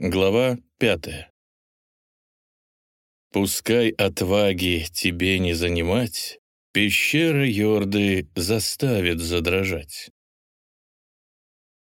Глава пятая. «Пускай отваги тебе не занимать, пещера Йорды заставит задрожать».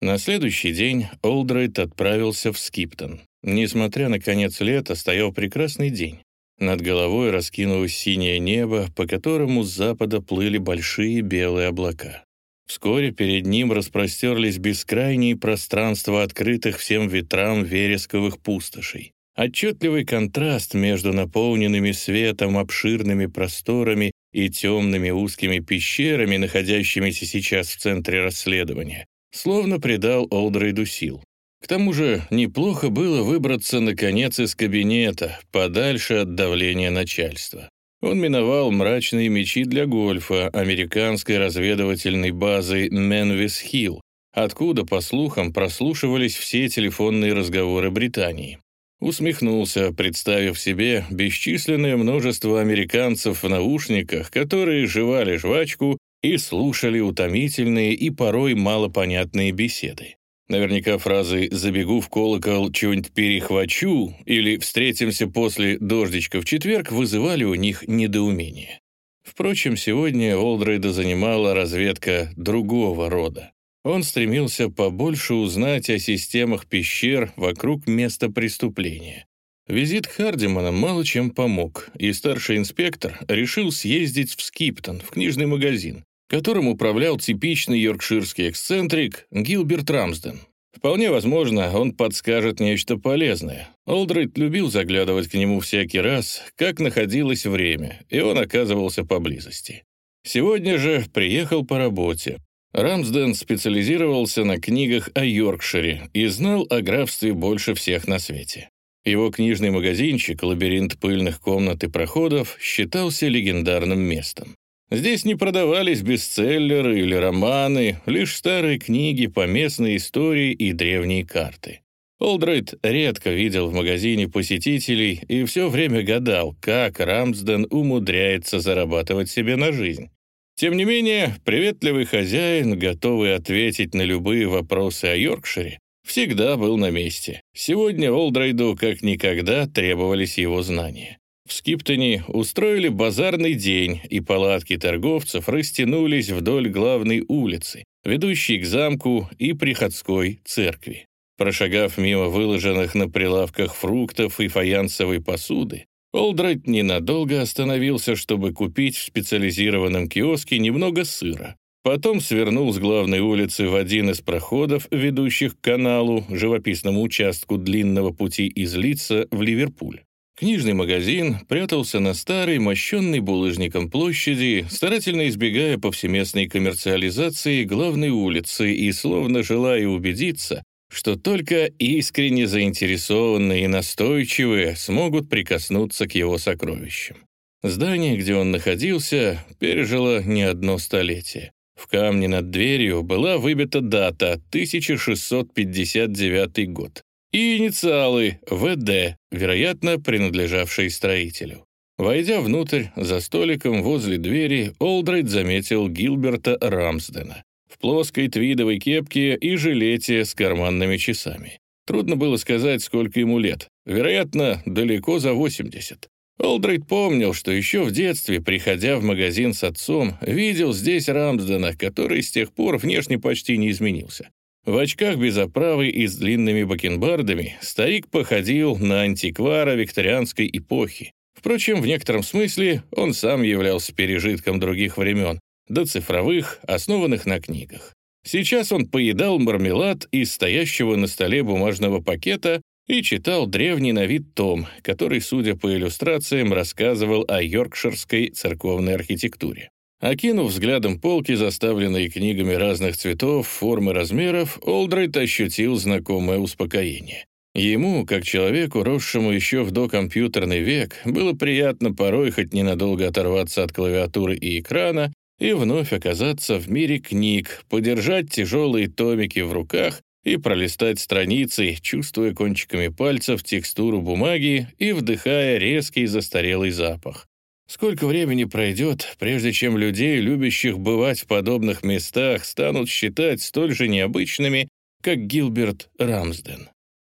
На следующий день Олдрайт отправился в Скиптон. Несмотря на конец лета, стоял прекрасный день. Над головой раскинулось синее небо, по которому с запада плыли большие белые облака. Вскоре перед ним распростерлись бескрайние пространства открытых всем ветрам вересковых пустошей. Отчетливый контраст между наполненными светом обширными просторами и темными узкими пещерами, находящимися сейчас в центре расследования, словно придал Олдрейду сил. К тому же неплохо было выбраться, наконец, из кабинета, подальше от давления начальства. Он миновал мрачные мечи для гольфа американской разведывательной базы Менвис-Хилл, откуда, по слухам, прослушивались все телефонные разговоры Британии. Усмехнулся, представив себе бесчисленное множество американцев в наушниках, которые жевали жвачку и слушали утомительные и порой малопонятные беседы. Наверняка фразы «забегу в колокол, чего-нибудь перехвачу» или «встретимся после дождичка в четверг» вызывали у них недоумение. Впрочем, сегодня Олдрейда занимала разведка другого рода. Он стремился побольше узнать о системах пещер вокруг места преступления. Визит Хардимана мало чем помог, и старший инспектор решил съездить в Скиптон, в книжный магазин, которым управлял типичный йоркширский эксцентрик Гилберт Рамсден. Вполне возможно, он подскажет нечто полезное. Олдрейд любил заглядывать к нему всякий раз, как находилось время, и он оказывался поблизости. Сегодня же приехал по работе. Рамсден специализировался на книгах о Йоркшире и знал о графстве больше всех на свете. Его книжный магазинчик «Лабиринт пыльных комнат и проходов» считался легендарным местом. Здесь не продавались бестселлеры или романы, лишь старые книги по местной истории и древние карты. Олдрейд редко видел в магазине посетителей и все время гадал, как Рамсден умудряется зарабатывать себе на жизнь. Тем не менее, приветливый хозяин, готовый ответить на любые вопросы о Йоркшире, всегда был на месте. Сегодня Олдрейду как никогда требовались его знания. В Скиптоне устроили базарный день, и палатки торговцев растянулись вдоль главной улицы, ведущей к замку и приходской церкви. Прошагав мимо выложенных на прилавках фруктов и фаянсовой посуды, Олдрайт ненадолго остановился, чтобы купить в специализированном киоске немного сыра. Потом свернул с главной улицы в один из проходов, ведущих к каналу, живописному участку длинного пути из Лица в Ливерпуль. Книжный магазин прятался на старой, мощенной булыжником площади, старательно избегая повсеместной коммерциализации главной улицы и словно желая убедиться, что только искренне заинтересованные и настойчивые смогут прикоснуться к его сокровищам. Здание, где он находился, пережило не одно столетие. В камне над дверью была выбита дата 1659 год и инициалы ВД, вероятно, принадлежавшие строителю. Войдя внутрь, за столиком возле двери, Олдрейд заметил Гилберта Рамсдена в плоской твидовой кепке и жилете с карманными часами. Трудно было сказать, сколько ему лет. Вероятно, далеко за 80. Олдрейд помнил, что еще в детстве, приходя в магазин с отцом, видел здесь Рамсдена, который с тех пор внешне почти не изменился. В очках без оправы и с длинными бакенбардами старик походил на антиквара викторианской эпохи. Впрочем, в некотором смысле он сам являлся пережитком других времен, до цифровых, основанных на книгах. Сейчас он поедал мармелад из стоящего на столе бумажного пакета и читал древний на вид том, который, судя по иллюстрациям, рассказывал о йоркширской церковной архитектуре. Окинув взглядом полки, заставленные книгами разных цветов, форм и размеров, Олдрайт ощутил знакомое успокоение. Ему, как человеку, росшему еще в докомпьютерный век, было приятно порой хоть ненадолго оторваться от клавиатуры и экрана и вновь оказаться в мире книг, подержать тяжелые томики в руках и пролистать страницы, чувствуя кончиками пальцев текстуру бумаги и вдыхая резкий застарелый запах. Сколько времени пройдет, прежде чем людей, любящих бывать в подобных местах, станут считать столь же необычными, как Гилберт Рамсден?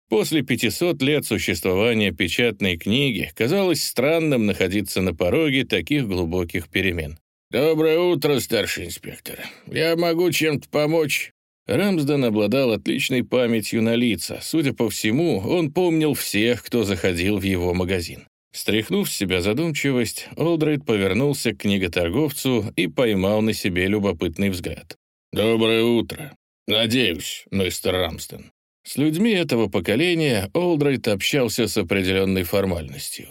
После 500 лет существования печатной книги казалось странным находиться на пороге таких глубоких перемен. «Доброе утро, старший инспектор. Я могу чем-то помочь?» Рамсден обладал отличной памятью на лица. Судя по всему, он помнил всех, кто заходил в его магазин. Стряхнув с себя задумчивость, Олдрейд повернулся к книготорговцу и поймал на себе любопытный взгляд. «Доброе утро. Надеюсь, мистер Рамстон». С людьми этого поколения Олдрейд общался с определенной формальностью.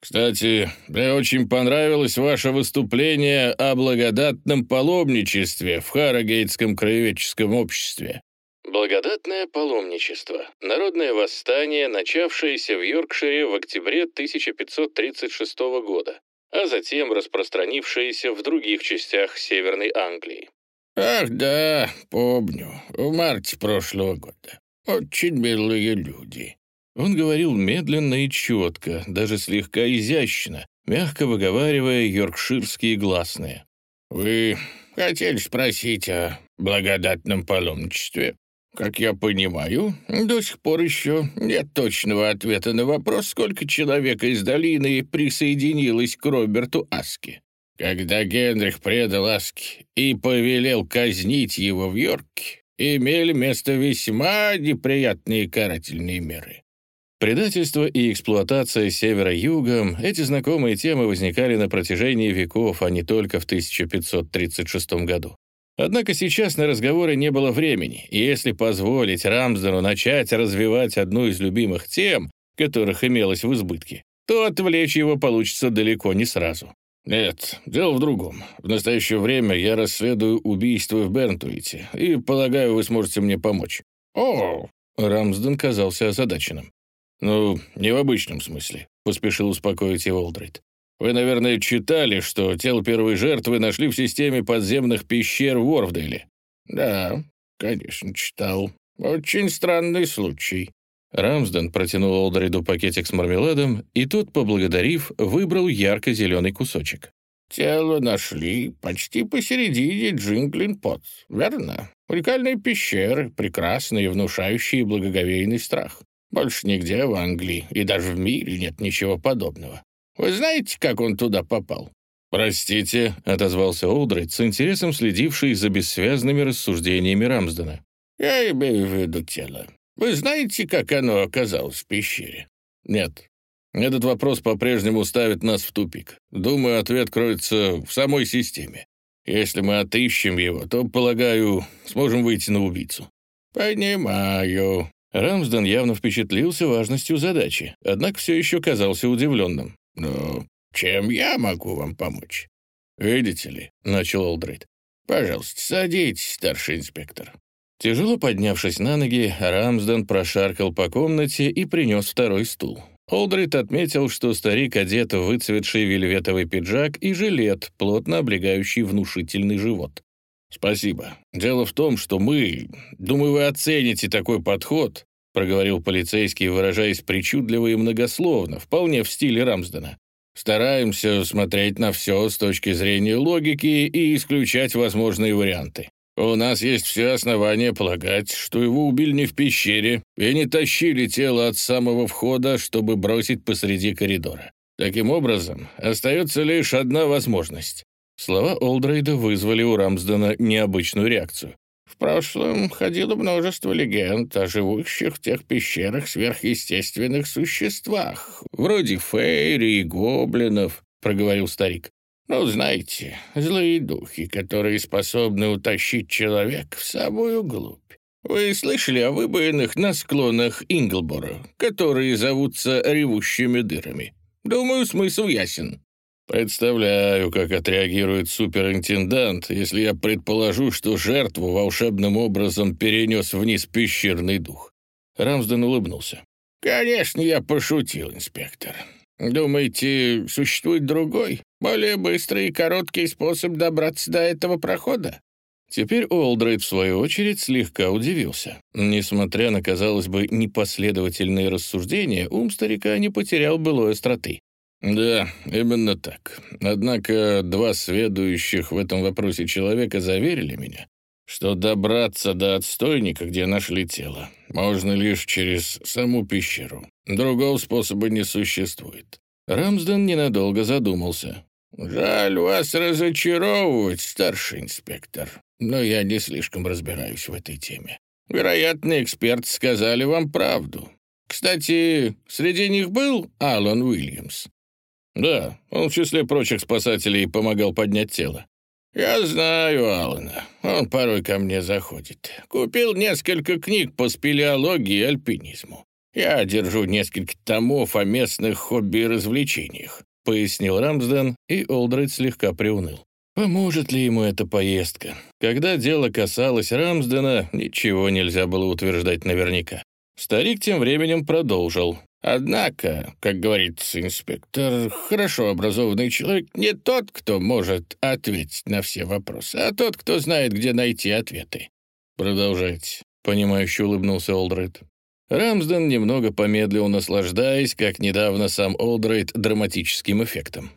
«Кстати, мне очень понравилось ваше выступление о благодатном паломничестве в Харрогейтском краеведческом обществе». Благодатное паломничество – народное восстание, начавшееся в Йоркшире в октябре 1536 года, а затем распространившееся в других частях Северной Англии. «Ах да, помню, в марте прошлого года. Очень милые люди». Он говорил медленно и четко, даже слегка изящно, мягко выговаривая йоркширские гласные. «Вы хотели спросить о благодатном паломничестве?» Как я понимаю, до сих пор еще нет точного ответа на вопрос, сколько человек из долины присоединилось к Роберту Аски. Когда Генрих предал Аски и повелел казнить его в Йорке, имели место весьма неприятные карательные меры. Предательство и эксплуатация севера-югом — эти знакомые темы возникали на протяжении веков, а не только в 1536 году. Однако сейчас на разговоры не было времени, и если позволить Рамсдену начать развивать одну из любимых тем, которых имелось в избытке, то отвлечь его получится далеко не сразу. «Нет, дело в другом. В настоящее время я расследую убийство в Бернтуите, и, полагаю, вы сможете мне помочь». «О!» — Рамсден казался озадаченным. «Ну, не в обычном смысле», — поспешил успокоить его Олдрейд. Вы, наверное, читали, что тело первой жертвы нашли в системе подземных пещер в Уорвделе. Да, конечно, читал. Очень странный случай. Рамсден протянул Олдриду пакетик с мармеладом, и тот, поблагодарив, выбрал ярко-зеленый кусочек. «Тело нашли почти посередине Джинглин-Пот, верно? Уникальные пещеры, прекрасные, внушающие благоговейный страх. Больше нигде в Англии и даже в мире нет ничего подобного. Вы знаете, как он туда попал?» «Простите», — отозвался Олдрейд, с интересом следивший за бессвязными рассуждениями Рамсдена. «Я имею в виду тело. Вы знаете, как оно оказалось в пещере?» «Нет. Этот вопрос по-прежнему ставит нас в тупик. Думаю, ответ кроется в самой системе. Если мы отыщем его, то, полагаю, сможем выйти на убийцу». «Понимаю». Рамсден явно впечатлился важностью задачи, однако все еще казался удивленным. «Ну, чем я могу вам помочь?» «Видите ли», — начал Олдрейд. «Пожалуйста, садитесь, старший инспектор». Тяжело поднявшись на ноги, Рамсден прошаркал по комнате и принес второй стул. Олдрейд отметил, что старик одет в выцветший вельветовый пиджак и жилет, плотно облегающий внушительный живот. «Спасибо. Дело в том, что мы... Думаю, вы оцените такой подход. — проговорил полицейский, выражаясь причудливо и многословно, вполне в стиле Рамсдена. «Стараемся смотреть на все с точки зрения логики и исключать возможные варианты. У нас есть все основания полагать, что его убили не в пещере и не тащили тело от самого входа, чтобы бросить посреди коридора. Таким образом, остается лишь одна возможность». Слова Олдрейда вызвали у Рамсдена необычную реакцию. Прошлом ходило множество легенд о живущих в тех пещерах сверхъестественных существах, вроде фейри и гоблинов, — проговорил старик. Ну, знаете, злые духи, которые способны утащить человека в самую глубь. Вы слышали о выбоинах на склонах Инглбора, которые зовутся ревущими дырами? Думаю, смысл ясен. Представляю, как отреагирует суперинтендант, если я предположу, что жертву волшебным образом перенес вниз пещерный дух. Рамсден улыбнулся. «Конечно, я пошутил, инспектор. Думаете, существует другой, более быстрый и короткий способ добраться до этого прохода?» Теперь Олдрейд, в свою очередь, слегка удивился. Несмотря на, казалось бы, непоследовательные рассуждения, ум старика не потерял былой остроты. «Да, именно так. Однако два сведущих в этом вопросе человека заверили меня, что добраться до отстойника, где нашли тело, можно лишь через саму пещеру. Другого способа не существует. Рамсден ненадолго задумался. «Жаль вас разочаровывать, старший инспектор, но я не слишком разбираюсь в этой теме. Вероятно, эксперты сказали вам правду. Кстати, среди них был Алан Уильямс?» «Да, он в числе прочих спасателей помогал поднять тело». «Я знаю Алана. Он порой ко мне заходит. Купил несколько книг по спелеологии и альпинизму. Я держу несколько томов о местных хобби и развлечениях», — пояснил Рамсден, и Олдрейд слегка приуныл. Поможет ли ему эта поездка? Когда дело касалось Рамсдена, ничего нельзя было утверждать наверняка. Старик тем временем продолжил. Однако, как говорится инспектор, хорошо образованный человек не тот, кто может ответить на все вопросы, а тот, кто знает, где найти ответы. Продолжайте, понимающе улыбнулся Олдрейд. Рамсден немного помедлил, наслаждаясь, как недавно сам Олдрейд, драматическим эффектом.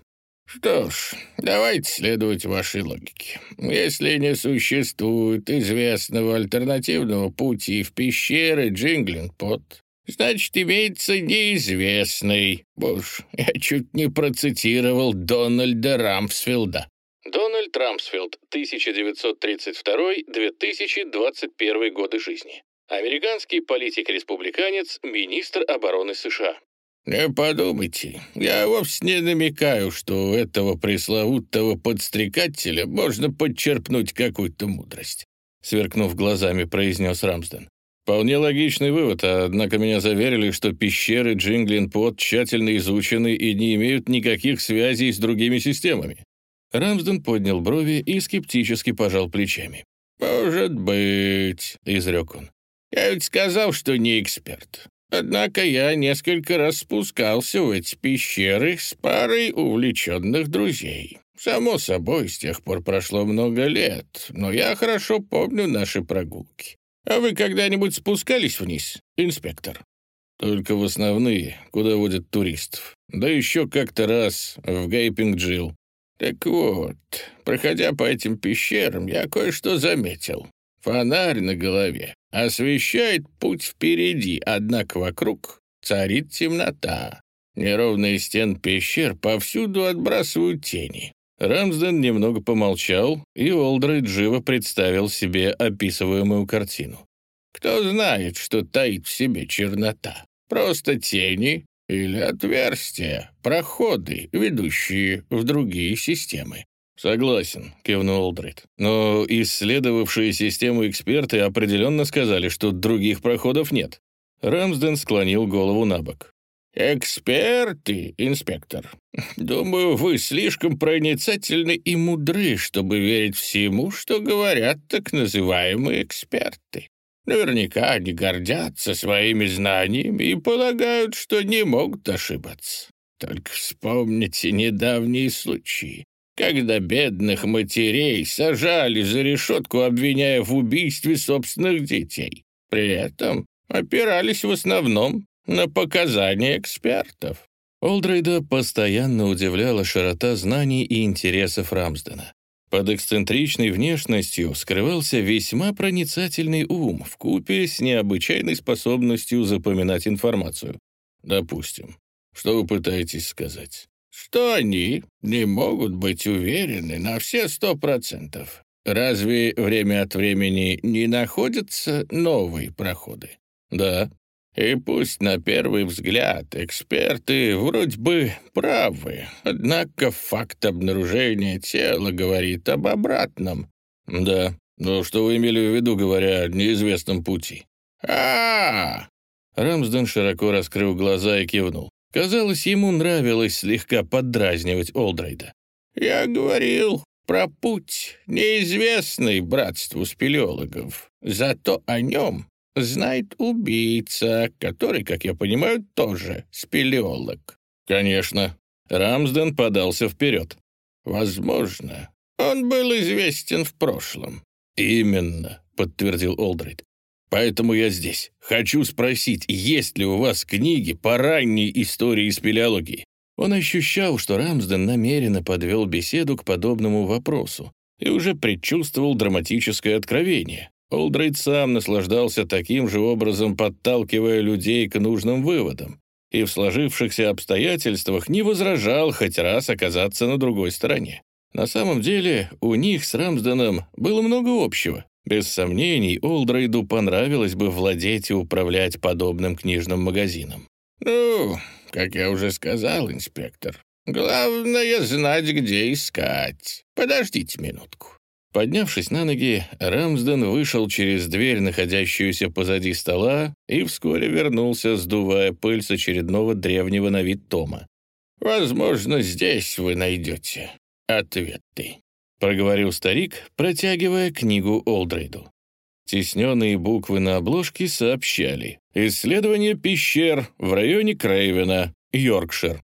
Что ж, давайте следовать вашей логике. Если не существует известного альтернативного пути в пещеры Джинглинг-Пот, значит, имеется неизвестный. Буш, я чуть не процитировал Дональда Рамсфилда. Дональд Рамсфилд, 1932-2021 годы жизни. Американский политик-республиканец, министр обороны США. «Не подумайте, я вовсе не намекаю, что у этого пресловутого подстрекателя можно подчерпнуть какую-то мудрость», сверкнув глазами, произнес Рамсден. Вполне логичный вывод, однако меня заверили, что пещеры Джинглин-Пот тщательно изучены и не имеют никаких связей с другими системами. Рамсден поднял брови и скептически пожал плечами. «Может быть», — изрек он. «Я ведь сказал, что не эксперт. Однако я несколько раз спускался в эти пещеры с парой увлеченных друзей. Само собой, с тех пор прошло много лет, но я хорошо помню наши прогулки. А вы когда-нибудь спускались вниз, инспектор? Только в основные, куда водят туристов. Да еще как-то раз в Гейпинг-Джилл. Так вот, проходя по этим пещерам, я кое-что заметил. Фонарь на голове освещает путь впереди, однако вокруг царит темнота. Неровные стены пещер повсюду отбрасывают тени. Рамсден немного помолчал, и Олдрейд живо представил себе описываемую картину. Кто знает, что таит в себе чернота? Просто тени или отверстия, проходы, ведущие в другие системы. «Согласен», — кивнул Олдрид. «Но исследовавшие систему эксперты определенно сказали, что других проходов нет». Рамсден склонил голову на бок. «Эксперты, инспектор. Думаю, вы слишком проницательны и мудры, чтобы верить всему, что говорят так называемые эксперты. Наверняка они гордятся своими знаниями и полагают, что не могут ошибаться. Только вспомните недавние случаи когда бедных матерей сажали за решетку, обвиняя в убийстве собственных детей. При этом опирались в основном на показания экспертов. Олдрейда постоянно удивляла широта знаний и интересов Рамсдена. Под эксцентричной внешностью скрывался весьма проницательный ум в купе с необычайной способностью запоминать информацию. Допустим. Что вы пытаетесь сказать? что они не могут быть уверены на все сто процентов. Разве время от времени не находятся новые проходы? Да. И пусть на первый взгляд эксперты вроде бы правы, однако факт обнаружения тела говорит об обратном. Да, но что вы имели в виду, говоря о неизвестном пути? а, -а, -а Рамсден широко раскрыл глаза и кивнул. Казалось, ему нравилось слегка поддразнивать Олдрейда. «Я говорил про путь, неизвестный братству спелеологов. Зато о нем знает убийца, который, как я понимаю, тоже спелеолог». «Конечно». Рамсден подался вперед. «Возможно, он был известен в прошлом». «Именно», — подтвердил Олдрейд. Поэтому я здесь. Хочу спросить, есть ли у вас книги по ранней истории спелеологии?» Он ощущал, что Рамсден намеренно подвел беседу к подобному вопросу, и уже предчувствовал драматическое откровение. Олдрейд сам наслаждался таким же образом, подталкивая людей к нужным выводам, и в сложившихся обстоятельствах не возражал хоть раз оказаться на другой стороне. На самом деле у них с Рамсденом было много общего. Без сомнений, Олдрейду понравилось бы владеть и управлять подобным книжным магазином. «Ну, как я уже сказал, инспектор, главное знать, где искать. Подождите минутку». Поднявшись на ноги, Рамсден вышел через дверь, находящуюся позади стола, и вскоре вернулся, сдувая пыль с очередного древнего на вид тома. «Возможно, здесь вы найдете ответы», — проговорил старик, протягивая книгу Олдрейду. Тесненные буквы на обложке сообщали «Исследование пещер в районе Крейвена, Йоркшир».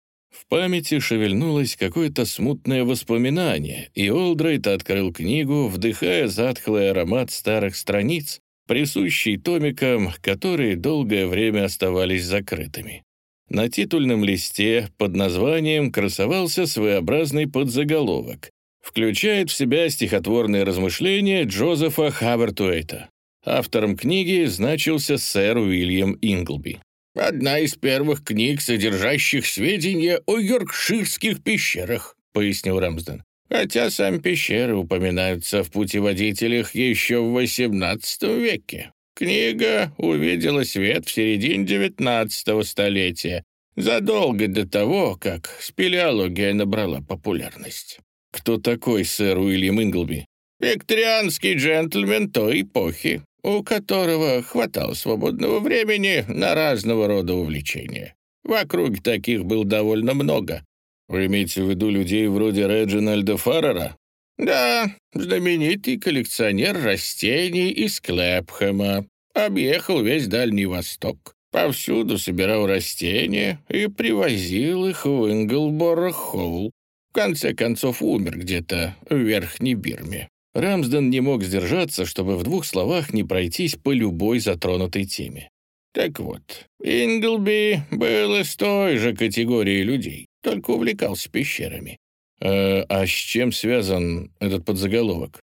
Памяти шевельнулось какое-то смутное воспоминание, и Олдрейд открыл книгу, вдыхая затхлый аромат старых страниц, присущий томикам, которые долгое время оставались закрытыми. На титульном листе под названием красовался своеобразный подзаголовок. Включает в себя стихотворные размышления Джозефа Хавертуэйта. Автором книги значился сэр Уильям Инглби. «Одна из первых книг, содержащих сведения о йоркширских пещерах», — пояснил Рамсден. «Хотя сами пещеры упоминаются в путеводителях еще в XVIII веке. Книга увидела свет в середине XIX столетия, задолго до того, как спелеология набрала популярность». «Кто такой сэр Уильям Инглби?» «Викторианский джентльмен той эпохи у которого хватало свободного времени на разного рода увлечения. Вокруг таких было довольно много. Вы имеете в виду людей вроде Реджинальда Фаррера? Да, знаменитый коллекционер растений из Клэпхэма. Объехал весь Дальний Восток. Повсюду собирал растения и привозил их в Инглборо-Холл. В конце концов умер где-то в Верхней Бирме. Рамсден не мог сдержаться, чтобы в двух словах не пройтись по любой затронутой теме. Так вот, Инглби был из той же категории людей, только увлекался пещерами. Э, а с чем связан этот подзаголовок?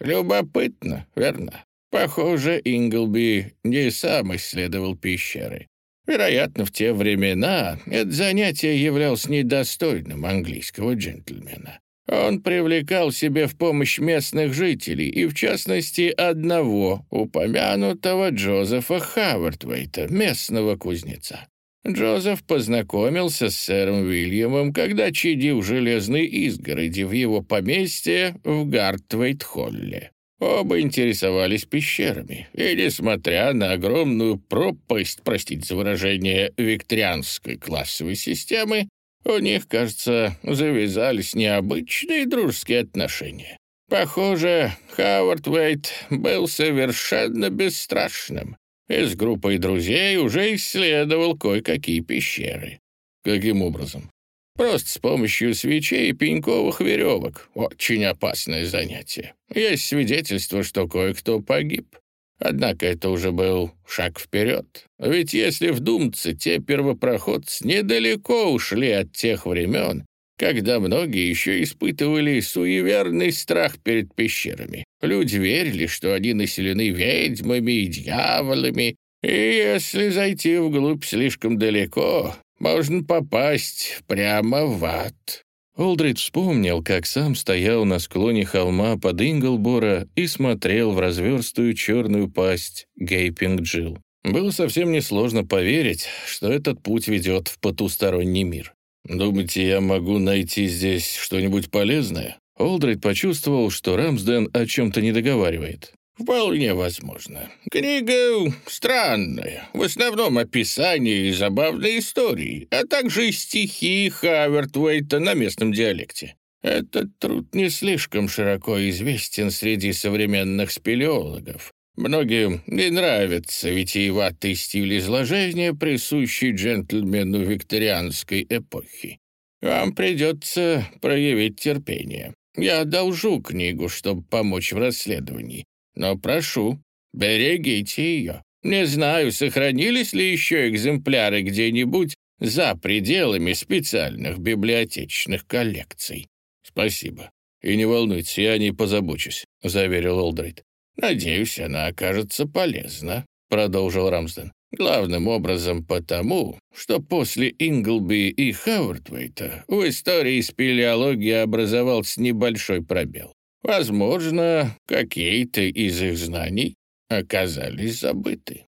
Любопытно, верно? Похоже, Инглби не сам исследовал пещеры. Вероятно, в те времена это занятие являлось недостойным английского джентльмена. Он привлекал себе в помощь местных жителей, и в частности одного, упомянутого Джозефа Хавардвейта, местного кузнеца. Джозеф познакомился с сэром Уильямом, когда чадил железной изгороди в его поместье в Гартвейт-Холле. Оба интересовались пещерами, и, несмотря на огромную пропасть, простите за выражение, викторианской классовой системы, у них, кажется, завязались необычные дружеские отношения. Похоже, Хавард Уэйт был совершенно бесстрашным и с группой друзей уже исследовал кое-какие пещеры. Каким образом? Просто с помощью свечей и пеньковых веревок. Очень опасное занятие. Есть свидетельство, что кое-кто погиб. Однако это уже был шаг вперед. Ведь если вдуматься, те первопроходцы недалеко ушли от тех времен, когда многие еще испытывали суеверный страх перед пещерами. Люди верили, что они населены ведьмами и дьяволами, и если зайти вглубь слишком далеко, можно попасть прямо в ад. Олдрид вспомнил, как сам стоял на склоне холма под Инглбора и смотрел в разверстую черную пасть Гейпинг Джилл. Было совсем несложно поверить, что этот путь ведет в потусторонний мир. «Думаете, я могу найти здесь что-нибудь полезное?» Олдрид почувствовал, что Рамсден о чем-то не договаривает. «Вполне возможно. Книга странная, в основном описания и забавные истории, а также стихи Хавертвейта на местном диалекте. Этот труд не слишком широко известен среди современных спелеологов. Многим не нравится витиеватый стиль изложения, присущий джентльмену викторианской эпохи. Вам придется проявить терпение. Я одолжу книгу, чтобы помочь в расследовании. Но прошу, берегите ее. Не знаю, сохранились ли еще экземпляры где-нибудь за пределами специальных библиотечных коллекций. Спасибо. И не волнуйтесь, я не позабочусь», — заверил Олдрейд. «Надеюсь, она окажется полезна», — продолжил Рамсден. «Главным образом потому, что после Инглби и Хауэртвейта в истории спелеологии образовался небольшой пробел. Возможно, какие-то из их знаний оказались забыты».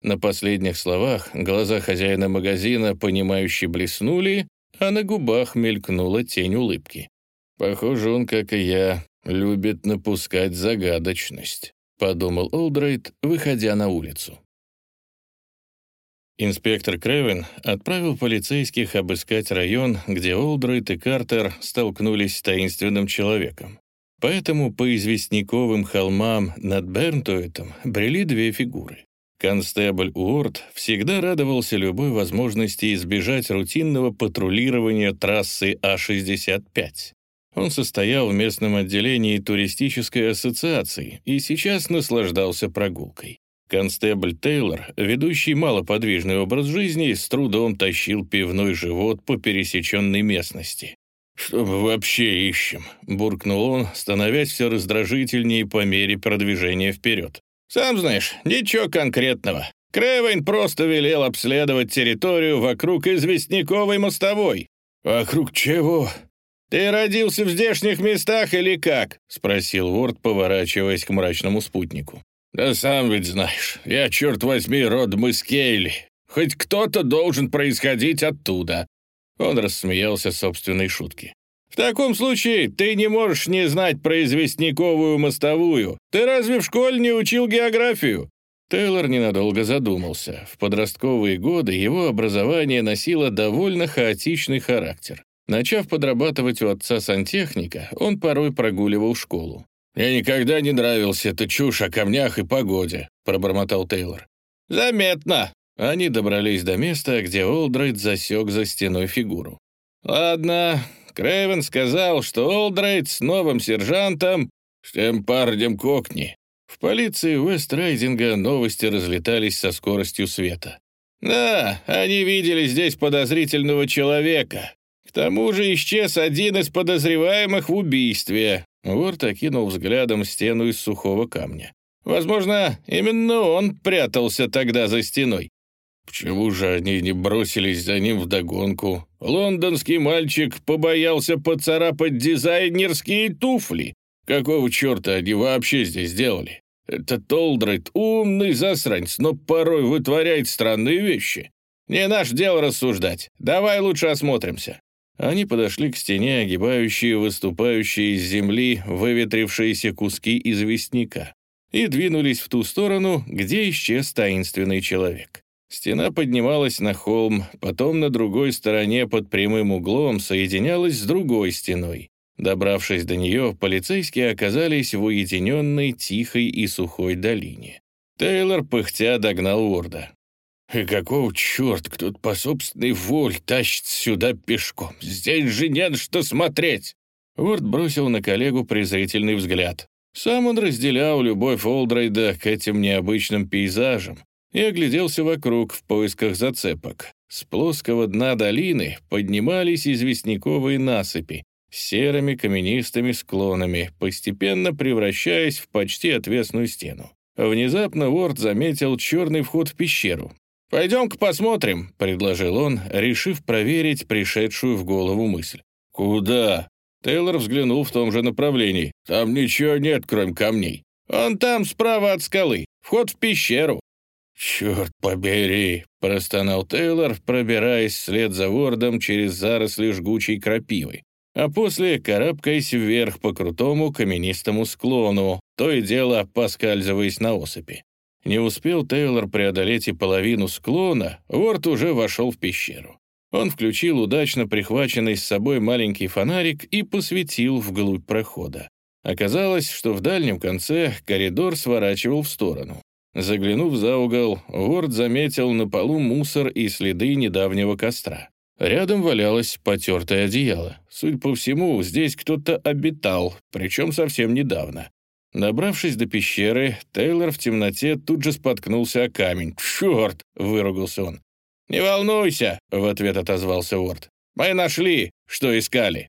На последних словах глаза хозяина магазина, понимающе блеснули, а на губах мелькнула тень улыбки. «Похоже, он, как и я, любит напускать загадочность», — подумал Олдрейд, выходя на улицу. Инспектор Кревен отправил полицейских обыскать район, где Олдрейд и Картер столкнулись с таинственным человеком. Поэтому по известняковым холмам над Бернтуэтом брели две фигуры. Констебль Уорд всегда радовался любой возможности избежать рутинного патрулирования трассы А-65. Он состоял в местном отделении туристической ассоциации и сейчас наслаждался прогулкой. Констебль Тейлор, ведущий малоподвижный образ жизни, с трудом тащил пивной живот по пересеченной местности. «Что мы вообще ищем?» — буркнул он, становясь все раздражительнее по мере продвижения вперед. «Сам знаешь, ничего конкретного. Кревейн просто велел обследовать территорию вокруг известняковой мостовой». «Вокруг чего?» «Ты родился в здешних местах или как?» — спросил Уорд, поворачиваясь к мрачному спутнику. «Да сам ведь знаешь, я, черт возьми, родом из Кейли. Хоть кто-то должен происходить оттуда». Он рассмеялся собственной шутки. «В таком случае ты не можешь не знать про известняковую мостовую. Ты разве в школе не учил географию?» Тейлор ненадолго задумался. В подростковые годы его образование носило довольно хаотичный характер. Начав подрабатывать у отца сантехника, он порой прогуливал школу. «Мне никогда не нравился эта чушь о камнях и погоде», — пробормотал Тейлор. «Заметно». Они добрались до места, где Олдрейд засек за стеной фигуру. «Ладно, Крейвен сказал, что Олдрейд с новым сержантом, с тем парнем Кокни». В полиции Уэст-Райдинга новости разлетались со скоростью света. «Да, они видели здесь подозрительного человека. К тому же исчез один из подозреваемых в убийстве». Уорд окинул взглядом стену из сухого камня. «Возможно, именно он прятался тогда за стеной. Почему же они не бросились за ним вдогонку? Лондонский мальчик побоялся поцарапать дизайнерские туфли. Какого черта они вообще здесь делали? Этот Олдрейд умный засранец, но порой вытворяет странные вещи. Не наш дело рассуждать. Давай лучше осмотримся. Они подошли к стене, огибающие выступающие из земли выветрившиеся куски известняка, и двинулись в ту сторону, где исчез таинственный человек. Стена поднималась на холм, потом на другой стороне под прямым углом соединялась с другой стеной. Добравшись до нее, полицейские оказались в уединенной, тихой и сухой долине. Тейлор пыхтя догнал Уорда. «И какого черт кто-то по собственной воле тащит сюда пешком? Здесь же нет что смотреть!» Уорд бросил на коллегу презрительный взгляд. Сам он разделял любовь Олдрейда к этим необычным пейзажам, и огляделся вокруг в поисках зацепок. С плоского дна долины поднимались известняковые насыпи с серыми каменистыми склонами, постепенно превращаясь в почти отвесную стену. Внезапно Уорд заметил черный вход в пещеру. «Пойдем-ка посмотрим», — предложил он, решив проверить пришедшую в голову мысль. «Куда?» Тейлор взглянул в том же направлении. «Там ничего нет, кроме камней». «Он там, справа от скалы. Вход в пещеру. «Черт побери!» — простонал Тейлор, пробираясь вслед за Вордом через заросли жгучей крапивы, а после карабкаясь вверх по крутому каменистому склону, то и дело поскальзываясь на осыпи. Не успел Тейлор преодолеть и половину склона, Ворд уже вошел в пещеру. Он включил удачно прихваченный с собой маленький фонарик и посветил вглубь прохода. Оказалось, что в дальнем конце коридор сворачивал в сторону. Заглянув за угол, Уорд заметил на полу мусор и следы недавнего костра. Рядом валялось потертое одеяло. Судя по всему, здесь кто-то обитал, причем совсем недавно. Добравшись до пещеры, Тейлор в темноте тут же споткнулся о камень. «Черт!» — выругался он. «Не волнуйся!» — в ответ отозвался Уорд. «Мы нашли, что искали!»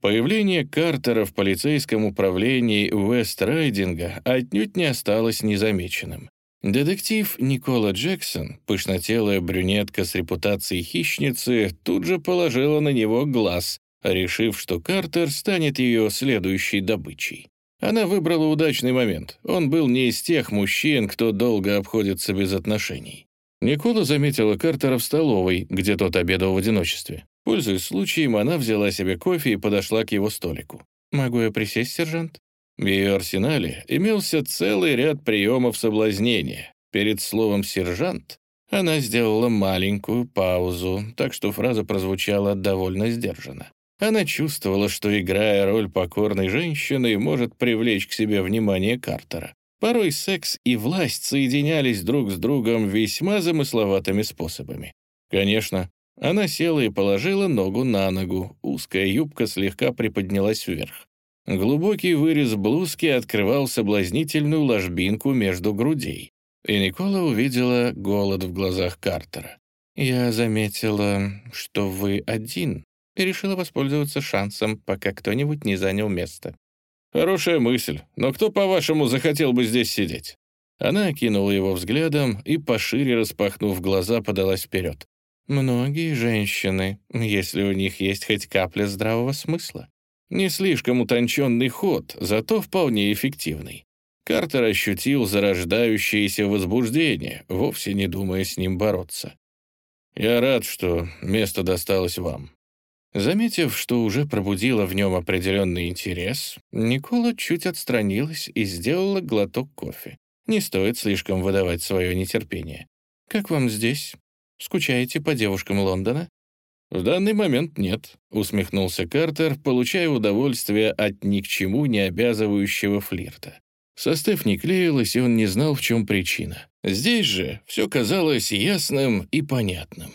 Появление Картера в полицейском управлении Вест-Райдинга отнюдь не осталось незамеченным. Детектив Никола Джексон, пышнотелая брюнетка с репутацией хищницы, тут же положила на него глаз, решив, что Картер станет ее следующей добычей. Она выбрала удачный момент. Он был не из тех мужчин, кто долго обходится без отношений. Никола заметила Картера в столовой, где тот обедал в одиночестве. Пользуясь случаем, она взяла себе кофе и подошла к его столику. «Могу я присесть, сержант?» В ее арсенале имелся целый ряд приемов соблазнения. Перед словом «сержант» она сделала маленькую паузу, так что фраза прозвучала довольно сдержанно. Она чувствовала, что, играя роль покорной женщины, может привлечь к себе внимание Картера. Порой секс и власть соединялись друг с другом весьма замысловатыми способами. Конечно, она села и положила ногу на ногу, узкая юбка слегка приподнялась вверх. Глубокий вырез блузки открывал соблазнительную ложбинку между грудей. И Никола увидела голод в глазах Картера. «Я заметила, что вы один, и решила воспользоваться шансом, пока кто-нибудь не занял место». «Хорошая мысль, но кто, по-вашему, захотел бы здесь сидеть?» Она окинула его взглядом и, пошире распахнув глаза, подалась вперед. «Многие женщины, если у них есть хоть капля здравого смысла. Не слишком утонченный ход, зато вполне эффективный. Картер ощутил зарождающееся возбуждение, вовсе не думая с ним бороться. «Я рад, что место досталось вам». Заметив, что уже пробудило в нем определенный интерес, Никола чуть отстранилась и сделала глоток кофе. Не стоит слишком выдавать свое нетерпение. «Как вам здесь? Скучаете по девушкам Лондона?» «В данный момент нет», — усмехнулся Картер, получая удовольствие от ни к чему не обязывающего флирта. Со Стеф не клеилась, и он не знал, в чем причина. Здесь же все казалось ясным и понятным.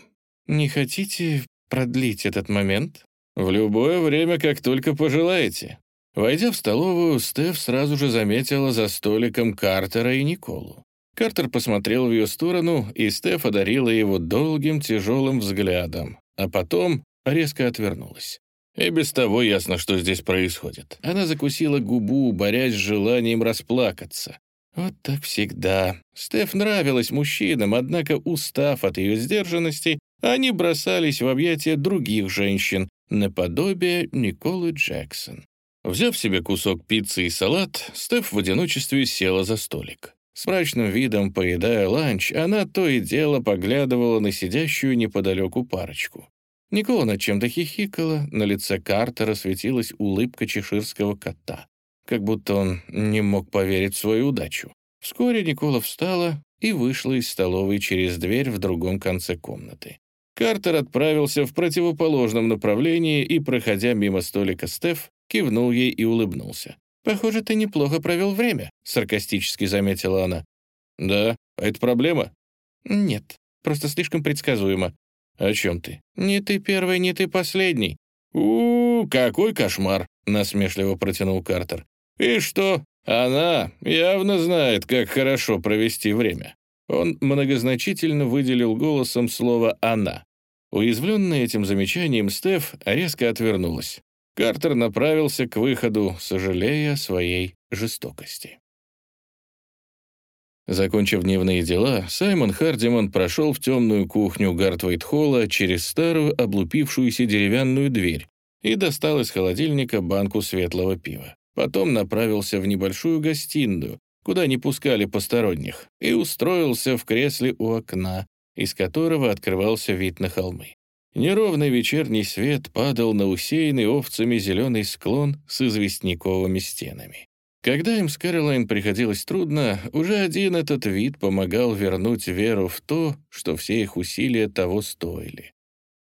«Не хотите продлить этот момент?» «В любое время, как только пожелаете». Войдя в столовую, Стеф сразу же заметила за столиком Картера и Николу. Картер посмотрел в ее сторону, и Стеф одарила его долгим тяжелым взглядом, а потом резко отвернулась. И без того ясно, что здесь происходит. Она закусила губу, борясь с желанием расплакаться. Вот так всегда. Стеф нравилась мужчинам, однако, устав от ее сдержанности, они бросались в объятия других женщин, наподобие Николы Джексон. Взяв себе кусок пиццы и салат, Стеф в одиночестве села за столик. С мрачным видом, поедая ланч, она то и дело поглядывала на сидящую неподалеку парочку. Никола над чем-то хихикала, на лице Картера светилась улыбка чеширского кота, как будто он не мог поверить в свою удачу. Вскоре Никола встала и вышла из столовой через дверь в другом конце комнаты. Картер отправился в противоположном направлении и, проходя мимо столика Стеф, кивнул ей и улыбнулся. «Похоже, ты неплохо провел время», — саркастически заметила она. «Да, а это проблема?» «Нет, просто слишком предсказуемо». «О чем ты?» «Не ты первый, не ты последний». «У, -у какой кошмар!» — насмешливо протянул Картер. «И что? Она явно знает, как хорошо провести время». Он многозначительно выделил голосом слово «она». Уязвленная этим замечанием, Стеф резко отвернулась. Картер направился к выходу, сожалея о своей жестокости. Закончив дневные дела, Саймон Хардиман прошел в темную кухню Гартвейт-холла через старую облупившуюся деревянную дверь и достал из холодильника банку светлого пива. Потом направился в небольшую гостиную, куда не пускали посторонних, и устроился в кресле у окна, из которого открывался вид на холмы. Неровный вечерний свет падал на усеянный овцами зеленый склон с известняковыми стенами. Когда им с Кэролайн приходилось трудно, уже один этот вид помогал вернуть веру в то, что все их усилия того стоили.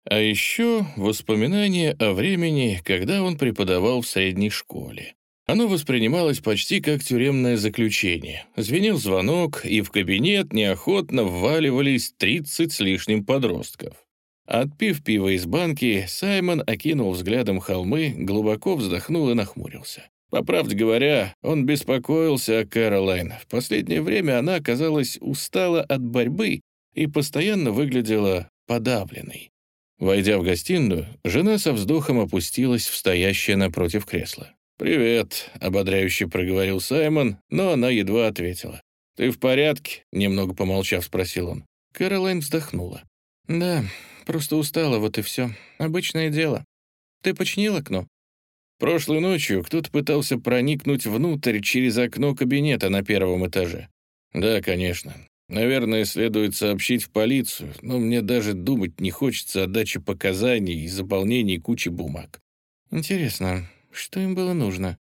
А еще воспоминания о времени, когда он преподавал в средней школе. Оно воспринималось почти как тюремное заключение. Звенел звонок, и в кабинет неохотно вваливались 30 с лишним подростков. Отпив пиво из банки, Саймон окинул взглядом холмы, глубоко вздохнул и нахмурился. По правде говоря, он беспокоился о Кэролайн. В последнее время она, казалось, устала от борьбы и постоянно выглядела подавленной. Войдя в гостиную, жена со вздохом опустилась в стоящее напротив кресла. «Привет», — ободряюще проговорил Саймон, но она едва ответила. «Ты в порядке?» — немного помолчав, спросил он. Кэролайн вздохнула. «Да, просто устала, вот и все. Обычное дело. Ты починил окно?» Прошлой ночью кто-то пытался проникнуть внутрь через окно кабинета на первом этаже. «Да, конечно. Наверное, следует сообщить в полицию, но мне даже думать не хочется о даче показаний и заполнении кучи бумаг. Интересно, что им было нужно?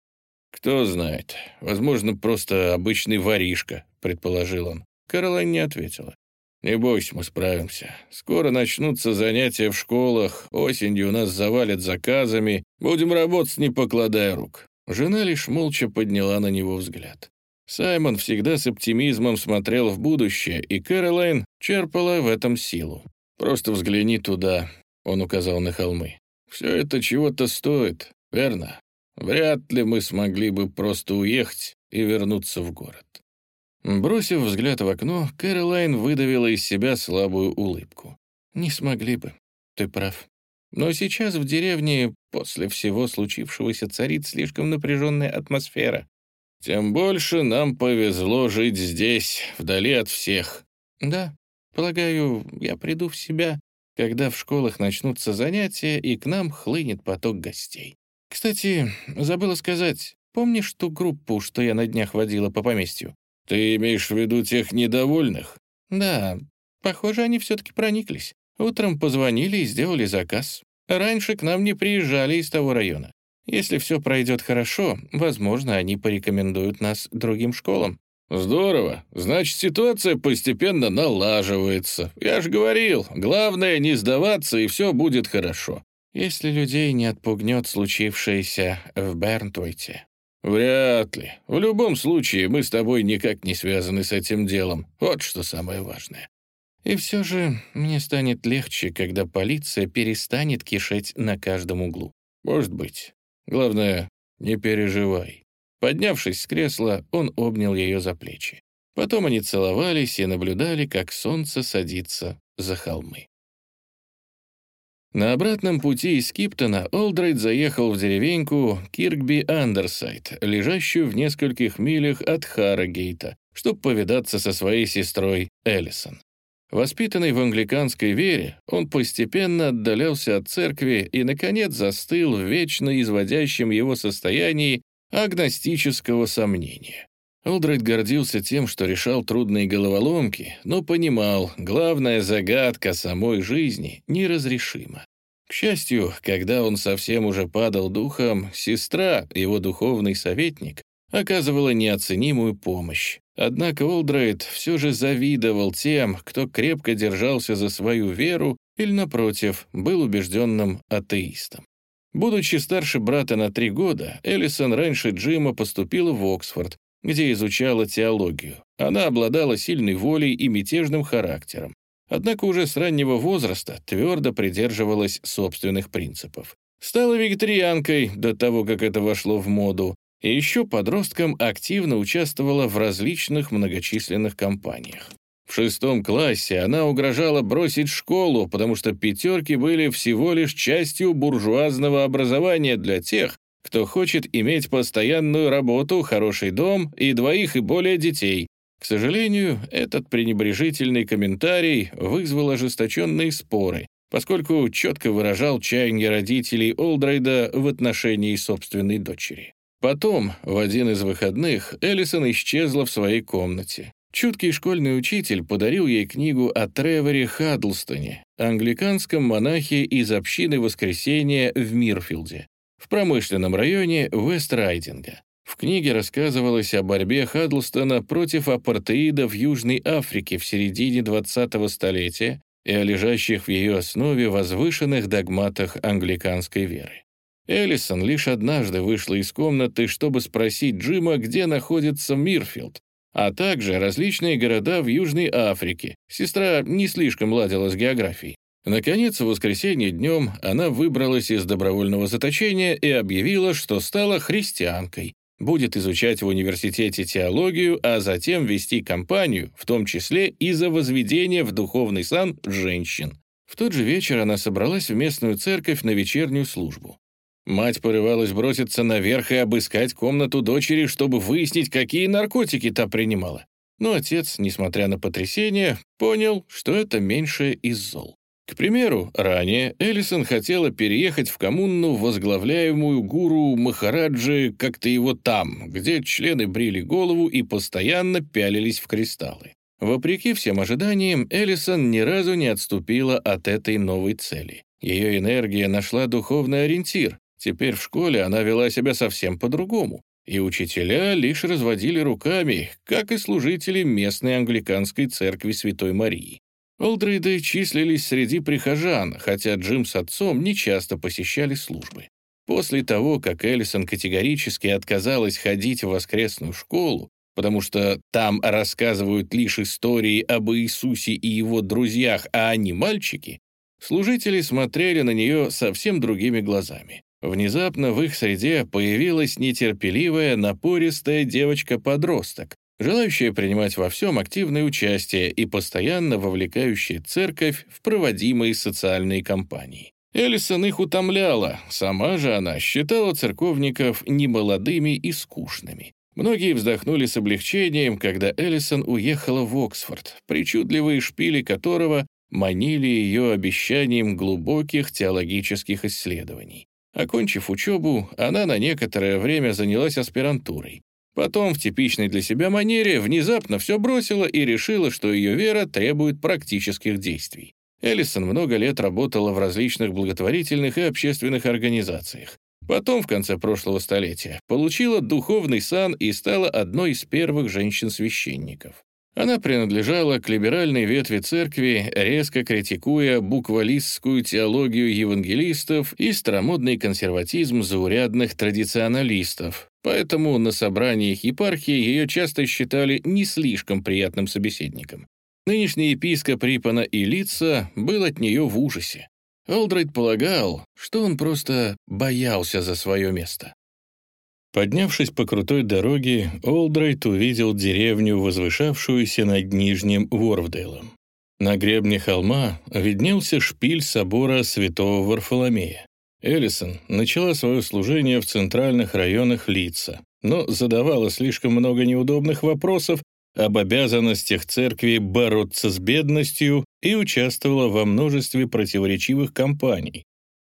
Кто знает. Возможно, просто обычный воришка, предположил он. Каролайн не ответила. «Не бойся, мы справимся. Скоро начнутся занятия в школах, осенью нас завалят заказами, будем работать, не покладая рук». Жена лишь молча подняла на него взгляд. Саймон всегда с оптимизмом смотрел в будущее, и Кэролайн черпала в этом силу. «Просто взгляни туда», — он указал на холмы. «Все это чего-то стоит, верно? Вряд ли мы смогли бы просто уехать и вернуться в город». Бросив взгляд в окно, Кэролайн выдавила из себя слабую улыбку. «Не смогли бы, ты прав. Но сейчас в деревне после всего случившегося царит слишком напряженная атмосфера. Тем больше нам повезло жить здесь, вдали от всех. Да, полагаю, я приду в себя, когда в школах начнутся занятия, и к нам хлынет поток гостей. Кстати, забыла сказать, помнишь ту группу, что я на днях водила по поместью? Ты имеешь в виду тех недовольных? Да, похоже, они все-таки прониклись. Утром позвонили и сделали заказ. Раньше к нам не приезжали из того района. Если все пройдет хорошо, возможно, они порекомендуют нас другим школам». «Здорово. Значит, ситуация постепенно налаживается. Я же говорил, главное не сдаваться, и все будет хорошо». «Если людей не отпугнет случившееся в Бернтуйте». «Вряд ли. В любом случае, мы с тобой никак не связаны с этим делом. Вот что самое важное». «И все же мне станет легче, когда полиция перестанет кишеть на каждом углу. Может быть. Главное, не переживай». Поднявшись с кресла, он обнял ее за плечи. Потом они целовались и наблюдали, как солнце садится за холмы. На обратном пути из Киптона Олдрейд заехал в деревеньку Киркби-Андерсайд, лежащую в нескольких милях от Харрогейта, чтобы повидаться со своей сестрой Эллисон. Воспитанный в англиканской вере, он постепенно отдалялся от церкви и, наконец, застыл в вечно изводящем его состоянии агностического сомнения. Олдрайт гордился тем, что решал трудные головоломки, но понимал, главная загадка самой жизни неразрешима. К счастью, когда он совсем уже падал духом, сестра, его духовный советник, оказывала неоценимую помощь. Однако Олдрейд все же завидовал тем, кто крепко держался за свою веру или, напротив, был убежденным атеистом. Будучи старше брата на три года, Эллисон раньше Джима поступила в Оксфорд, где изучала теологию. Она обладала сильной волей и мятежным характером. Однако уже с раннего возраста твердо придерживалась собственных принципов. Стала вегетарианкой до того, как это вошло в моду, и еще подростком активно участвовала в различных многочисленных кампаниях. В шестом классе она угрожала бросить школу, потому что пятерки были всего лишь частью буржуазного образования для тех, кто хочет иметь постоянную работу, хороший дом и двоих и более детей. К сожалению, этот пренебрежительный комментарий вызвал ожесточенные споры, поскольку четко выражал чаяние родителей Олдрейда в отношении собственной дочери. Потом, в один из выходных, Эллисон исчезла в своей комнате. Чуткий школьный учитель подарил ей книгу о Треворе Хаддлстоне, англиканском монахе из общины Воскресения в Мирфилде, в промышленном районе Вест-Райдинга. В книге рассказывалось о борьбе Хаддлстона против апартеида в Южной Африке в середине 20-го столетия и о лежащих в ее основе возвышенных догматах англиканской веры. Эллисон лишь однажды вышла из комнаты, чтобы спросить Джима, где находится Мирфилд, а также различные города в Южной Африке. Сестра не слишком ладила с географией. Наконец, в воскресенье днем она выбралась из добровольного заточения и объявила, что стала христианкой, будет изучать в университете теологию, а затем вести кампанию, в том числе и за возведение в духовный сан женщин. В тот же вечер она собралась в местную церковь на вечернюю службу. Мать порывалась броситься наверх и обыскать комнату дочери, чтобы выяснить, какие наркотики та принимала. Но отец, несмотря на потрясение, понял, что это меньшее из зол. К примеру, ранее Эллисон хотела переехать в коммуну, возглавляемую гуру Махараджи как-то его там, где члены брили голову и постоянно пялились в кристаллы. Вопреки всем ожиданиям, Эллисон ни разу не отступила от этой новой цели. Ее энергия нашла духовный ориентир. Теперь в школе она вела себя совсем по-другому. И учителя лишь разводили руками, как и служители местной англиканской церкви Святой Марии. Олдрейды числились среди прихожан, хотя Джим с отцом нечасто посещали службы. После того, как Эллисон категорически отказалась ходить в воскресную школу, потому что там рассказывают лишь истории об Иисусе и его друзьях, а они мальчики, служители смотрели на нее совсем другими глазами. Внезапно в их среде появилась нетерпеливая, напористая девочка-подросток, желающая принимать во всем активное участие и постоянно вовлекающая церковь в проводимые социальные кампании. Эллисон их утомляла, сама же она считала церковников немолодыми и скучными. Многие вздохнули с облегчением, когда Эллисон уехала в Оксфорд, причудливые шпили которого манили ее обещанием глубоких теологических исследований. Окончив учебу, она на некоторое время занялась аспирантурой. Потом, в типичной для себя манере, внезапно все бросила и решила, что ее вера требует практических действий. Эллисон много лет работала в различных благотворительных и общественных организациях. Потом, в конце прошлого столетия, получила духовный сан и стала одной из первых женщин-священников. Она принадлежала к либеральной ветви церкви, резко критикуя буквалистскую теологию евангелистов и старомодный консерватизм заурядных традиционалистов, поэтому на собраниях епархии ее часто считали не слишком приятным собеседником. Нынешний епископ Рипана и Лица был от нее в ужасе. Олдрайт полагал, что он просто боялся за свое место. Поднявшись по крутой дороге, Олдрайт увидел деревню, возвышавшуюся над Нижним Ворвдейлом. На гребне холма виднелся шпиль собора святого Варфоломея. Эллисон начала свое служение в центральных районах Лица, но задавала слишком много неудобных вопросов об обязанностях церкви бороться с бедностью и участвовала во множестве противоречивых кампаний,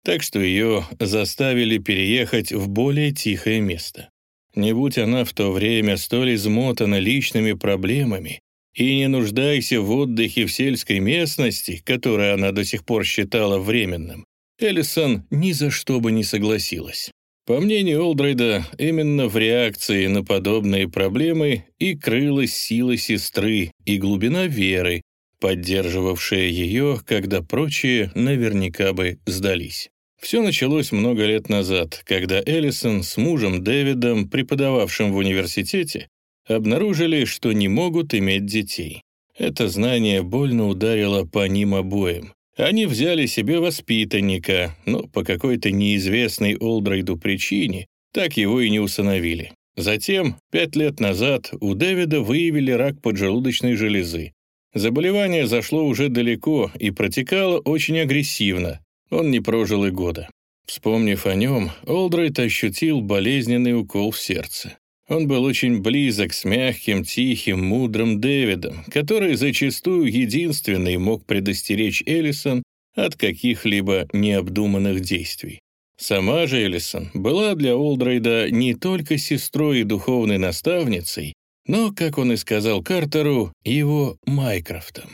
так что ее заставили переехать в более тихое место. Не будь она в то время столь измотана личными проблемами и не нуждайся в отдыхе в сельской местности, которую она до сих пор считала временным, Эллисон ни за что бы не согласилась. По мнению Олдрейда, именно в реакции на подобные проблемы и крылась сила сестры и глубина веры, поддерживавшая ее, когда прочие наверняка бы сдались. Все началось много лет назад, когда Эллисон с мужем Дэвидом, преподававшим в университете, обнаружили, что не могут иметь детей. Это знание больно ударило по ним обоим. Они взяли себе воспитанника, но по какой-то неизвестной Олдрейду причине так его и не усыновили. Затем, пять лет назад, у Дэвида выявили рак поджелудочной железы. Заболевание зашло уже далеко и протекало очень агрессивно. Он не прожил и года. Вспомнив о нем, Олдрейд ощутил болезненный укол в сердце. Он был очень близок с мягким, тихим, мудрым Дэвидом, который зачастую единственный мог предостеречь Эллисон от каких-либо необдуманных действий. Сама же Эллисон была для Олдрейда не только сестрой и духовной наставницей, но, как он и сказал Картеру, его Майкрофтом.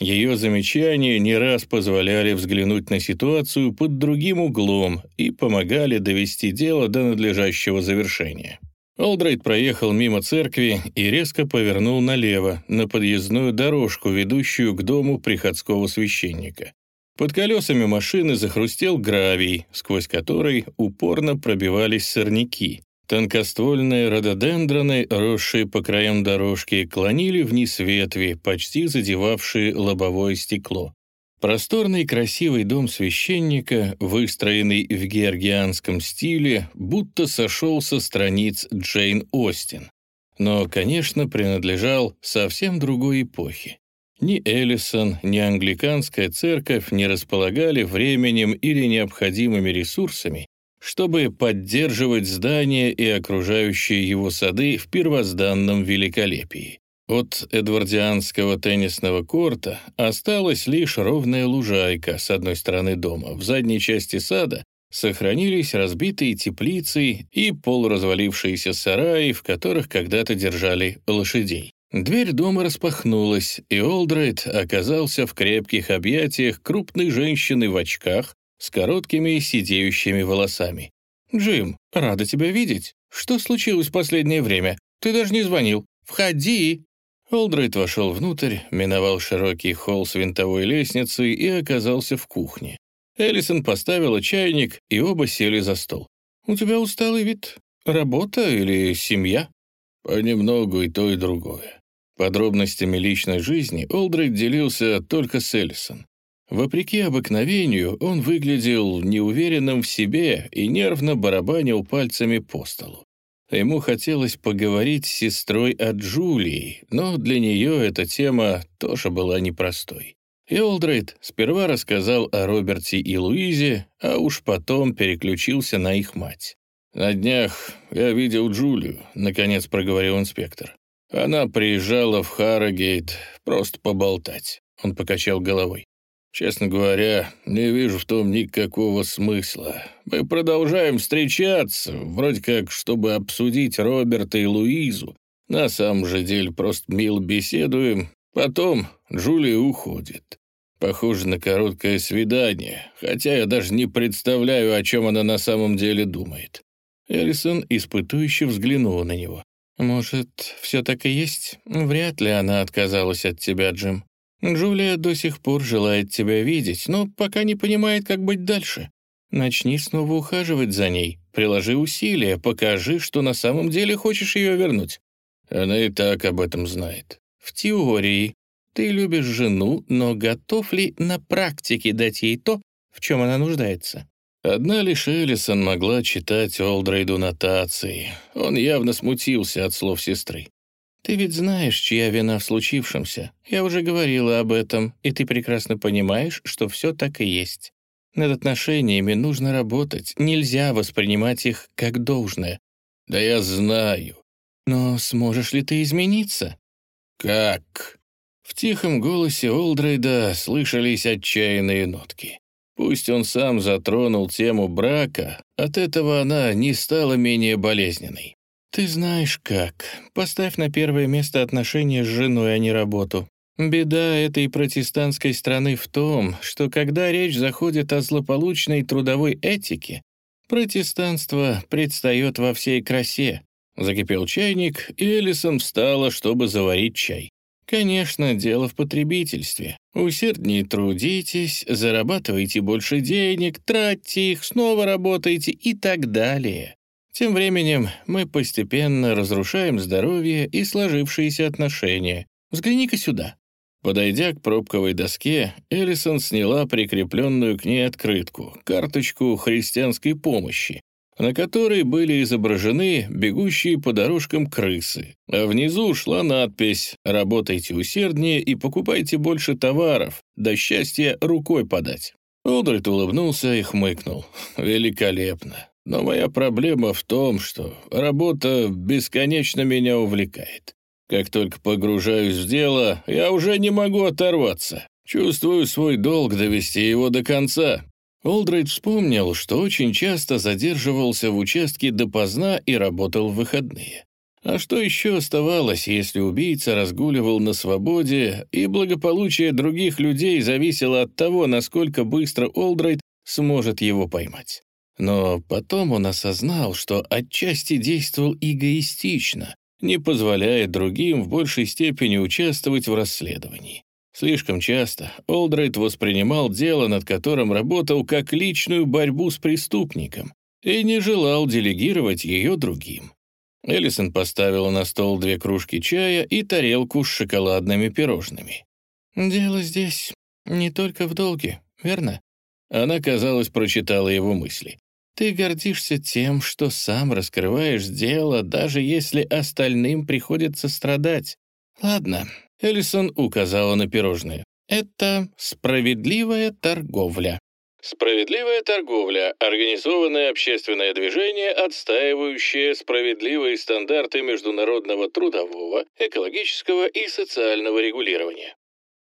Ее замечания не раз позволяли взглянуть на ситуацию под другим углом и помогали довести дело до надлежащего завершения. Олдрайт проехал мимо церкви и резко повернул налево, на подъездную дорожку, ведущую к дому приходского священника. Под колесами машины захрустел гравий, сквозь который упорно пробивались сорняки. Тонкоствольные рододендроны, росшие по краям дорожки, клонили вниз ветви, почти задевавшие лобовое стекло. Просторный красивый дом священника, выстроенный в георгианском стиле, будто сошел со страниц Джейн Остин. Но, конечно, принадлежал совсем другой эпохе. Ни Эллисон, ни англиканская церковь не располагали временем или необходимыми ресурсами, чтобы поддерживать здание и окружающие его сады в первозданном великолепии. От эдвардианского теннисного корта осталась лишь ровная лужайка с одной стороны дома. В задней части сада сохранились разбитые теплицы и полуразвалившиеся сараи, в которых когда-то держали лошадей. Дверь дома распахнулась, и Олдрайт оказался в крепких объятиях крупной женщины в очках с короткими сидеющими волосами. «Джим, рада тебя видеть. Что случилось в последнее время? Ты даже не звонил. Входи!» Олдрайт вошел внутрь, миновал широкий холл с винтовой лестницей и оказался в кухне. Эллисон поставила чайник, и оба сели за стол. «У тебя усталый вид. Работа или семья?» «Понемногу и то, и другое». Подробностями личной жизни Олдрайт делился только с Эллисон. Вопреки обыкновению, он выглядел неуверенным в себе и нервно барабанил пальцами по столу. Ему хотелось поговорить с сестрой о Джулии, но для нее эта тема тоже была непростой. И Олдрейд сперва рассказал о Роберте и Луизе, а уж потом переключился на их мать. «На днях я видел Джулию», — наконец проговорил инспектор. «Она приезжала в Харрогейт просто поболтать». Он покачал головой. Честно говоря, не вижу в том никакого смысла. Мы продолжаем встречаться, вроде как, чтобы обсудить Роберта и Луизу. На самом же деле просто мило беседуем. Потом Джулия уходит. Похоже на короткое свидание, хотя я даже не представляю, о чем она на самом деле думает. Эллисон испытующе взглянула на него. «Может, все так и есть? Вряд ли она отказалась от тебя, Джим. Джулия до сих пор желает тебя видеть, но пока не понимает, как быть дальше. Начни снова ухаживать за ней, приложи усилия, покажи, что на самом деле хочешь ее вернуть. Она и так об этом знает. В теории. Ты любишь жену, но готов ли на практике дать ей то, в чем она нуждается? Одна лишь Эллисон могла читать Олдрейду нотации. Он явно смутился от слов сестры. Ты ведь знаешь, чья вина в случившемся. Я уже говорила об этом, и ты прекрасно понимаешь, что все так и есть. Над отношениями нужно работать, нельзя воспринимать их как должное. Да я знаю. Но сможешь ли ты измениться? Как? В тихом голосе Олдрейда слышались отчаянные нотки. Пусть он сам затронул тему брака, от этого она не стала менее болезненной. «Ты знаешь как. Поставь на первое место отношения с женой, а не работу. Беда этой протестантской страны в том, что когда речь заходит о злополучной трудовой этике, протестанство предстает во всей красе». Закипел чайник, и Эллисон встала, чтобы заварить чай. Конечно, дело в потребительстве. Усерднее трудитесь, зарабатывайте больше денег, тратьте их, снова работайте и так далее. Тем временем мы постепенно разрушаем здоровье и сложившиеся отношения. Взгляни-ка сюда». Подойдя к пробковой доске, Эллисон сняла прикрепленную к ней открытку, карточку христианской помощи, на которой были изображены бегущие по дорожкам крысы, а внизу шла надпись «Работайте усерднее и покупайте больше товаров, до счастья рукой подать». Олдрид улыбнулся и хмыкнул. «Великолепно. Но моя проблема в том, что работа бесконечно меня увлекает. Как только погружаюсь в дело, я уже не могу оторваться. Чувствую свой долг довести его до конца. Олдрейд вспомнил, что очень часто задерживался в участке допоздна и работал в выходные. А что еще оставалось, если убийца разгуливал на свободе, и благополучие других людей зависело от того, насколько быстро Олдрейд сможет его поймать? Но потом он осознал, что отчасти действовал эгоистично, не позволяя другим в большей степени участвовать в расследовании. Слишком часто Олдрайт воспринимал дело, над которым работал, как личную борьбу с преступником и не желал делегировать ее другим. Эллисон поставила на стол две кружки чая и тарелку с шоколадными пирожными. «Дело здесь не только в долге, верно?» Она, казалось, прочитала его мысли. Ты гордишься тем, что сам раскрываешь дело, даже если остальным приходится страдать. Ладно, Эллисон указала на пирожные. «Это справедливая торговля». Справедливая торговля – организованное общественное движение, отстаивающее справедливые стандарты международного трудового, экологического и социального регулирования.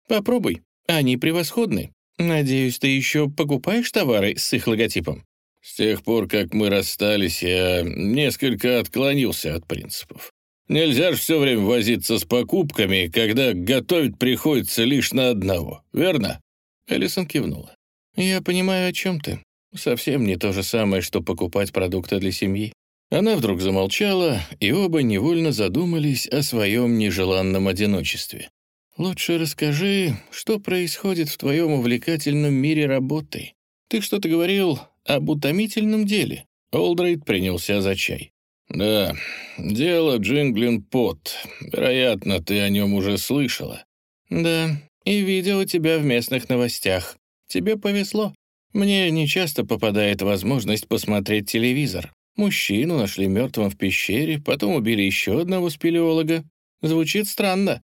Попробуй, они превосходны. Надеюсь, ты еще покупаешь товары с их логотипом? С тех пор, как мы расстались, я несколько отклонился от принципов. Нельзя же все время возиться с покупками, когда готовить приходится лишь на одного, верно?» Элисон кивнула. «Я понимаю, о чем ты. Совсем не то же самое, что покупать продукты для семьи». Она вдруг замолчала, и оба невольно задумались о своем нежеланном одиночестве. «Лучше расскажи, что происходит в твоем увлекательном мире работы. Ты что-то говорил об утомительном деле». Олдрейд принялся за чай. «Да, дело Джинглин Пот. Вероятно, ты о нем уже слышала». «Да, и видел тебя в местных новостях. Тебе повезло. Мне нечасто попадает возможность посмотреть телевизор. Мужчину нашли мертвым в пещере, потом убили еще одного спелеолога. Звучит странно».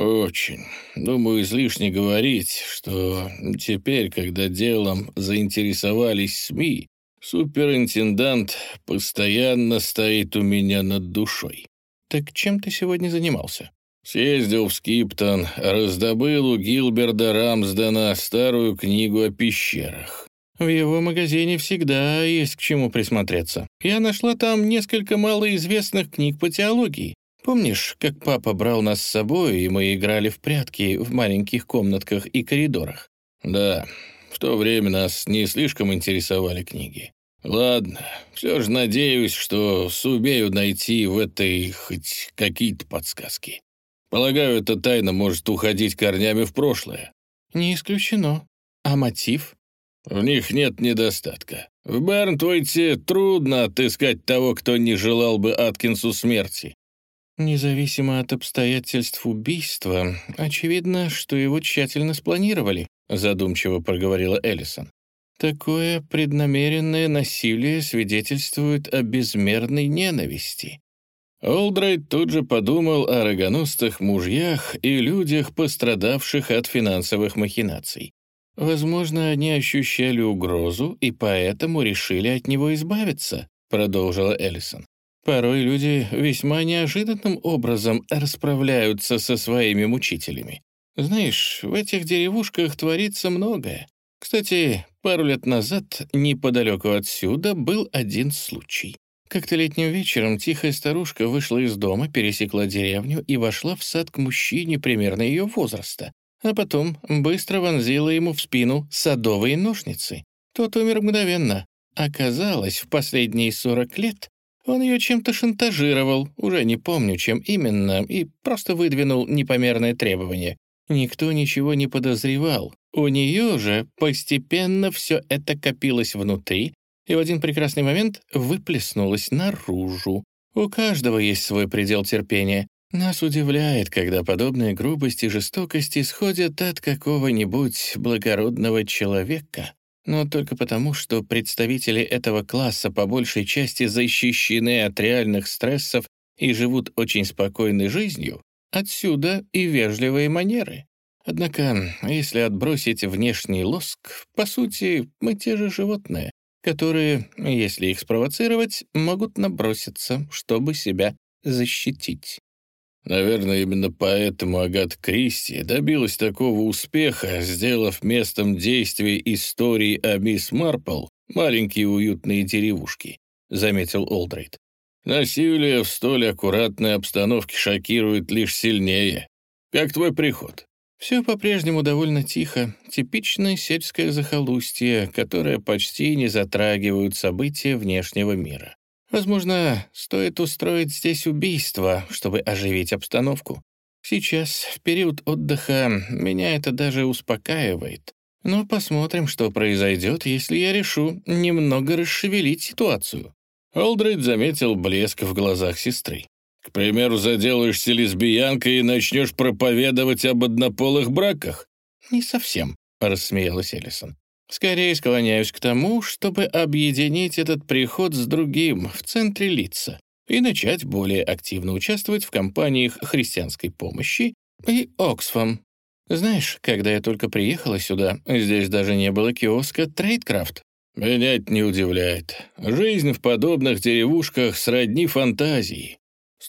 «Очень. Думаю, излишне говорить, что теперь, когда делом заинтересовались СМИ, Суперинтендант постоянно стоит у меня над душой. Так чем ты сегодня занимался? Съездил в Скиптон, раздобыл у Гилберда Рамсдена старую книгу о пещерах. В его магазине всегда есть к чему присмотреться. Я нашла там несколько малоизвестных книг по теологии. Помнишь, как папа брал нас с собой, и мы играли в прятки в маленьких комнатках и коридорах? Да, в то время нас не слишком интересовали книги. Ладно, все же надеюсь, что сумею найти в этой хоть какие-то подсказки. Полагаю, эта тайна может уходить корнями в прошлое. Не исключено. А мотив? В них нет недостатка. В Бернтвейте трудно отыскать того, кто не желал бы Аткинсу смерти. Независимо от обстоятельств убийства, очевидно, что его тщательно спланировали задумчиво проговорила Эллисон. Такое преднамеренное насилие свидетельствует о безмерной ненависти. Олдрайт тут же подумал о рогоносцах мужьях и людях, пострадавших от финансовых махинаций. «Возможно, они ощущали угрозу и поэтому решили от него избавиться», продолжила Эллисон. «Порой люди весьма неожиданным образом расправляются со своими мучителями. Знаешь, в этих деревушках творится многое. Кстати, пару лет назад, неподалеку отсюда, был один случай. Как-то летним вечером тихая старушка вышла из дома, пересекла деревню и вошла в сад к мужчине примерно ее возраста, а потом быстро вонзила ему в спину садовые ножницы. Тот умер мгновенно. Оказалось, в последние 40 лет он ее чем-то шантажировал, уже не помню, чем именно, и просто выдвинул непомерное требование. Никто ничего не подозревал. У нее же постепенно все это копилось внутри и в один прекрасный момент выплеснулось наружу. У каждого есть свой предел терпения. Нас удивляет, когда подобные грубости и жестокости исходят от какого-нибудь благородного человека. Но только потому, что представители этого класса по большей части защищены от реальных стрессов и живут очень спокойной жизнью, Отсюда и вежливые манеры. Однако, если отбросить внешний лоск, по сути, мы те же животные, которые, если их спровоцировать, могут наброситься, чтобы себя защитить. Наверное, именно поэтому Агат Кристи добилась такого успеха, сделав местом действия истории о мисс Марпл маленькие уютные деревушки, заметил Олдрейд. Насилие в столь аккуратной обстановке шокирует лишь сильнее. Как твой приход?» «Все по-прежнему довольно тихо. Типичное сельское захолустье, которое почти не затрагивают события внешнего мира. Возможно, стоит устроить здесь убийство, чтобы оживить обстановку. Сейчас, в период отдыха, меня это даже успокаивает. Но посмотрим, что произойдет, если я решу немного расшевелить ситуацию. Олдрейд заметил блеск в глазах сестры. «К примеру, заделаешься лесбиянкой и начнешь проповедовать об однополых браках?» «Не совсем», — рассмеялась Эллисон. «Скорее склоняюсь к тому, чтобы объединить этот приход с другим в центре лица и начать более активно участвовать в кампаниях христианской помощи и Оксфам. Знаешь, когда я только приехала сюда, здесь даже не было киоска Трейдкрафт. Меня это не удивляет. Жизнь в подобных деревушках сродни фантазии.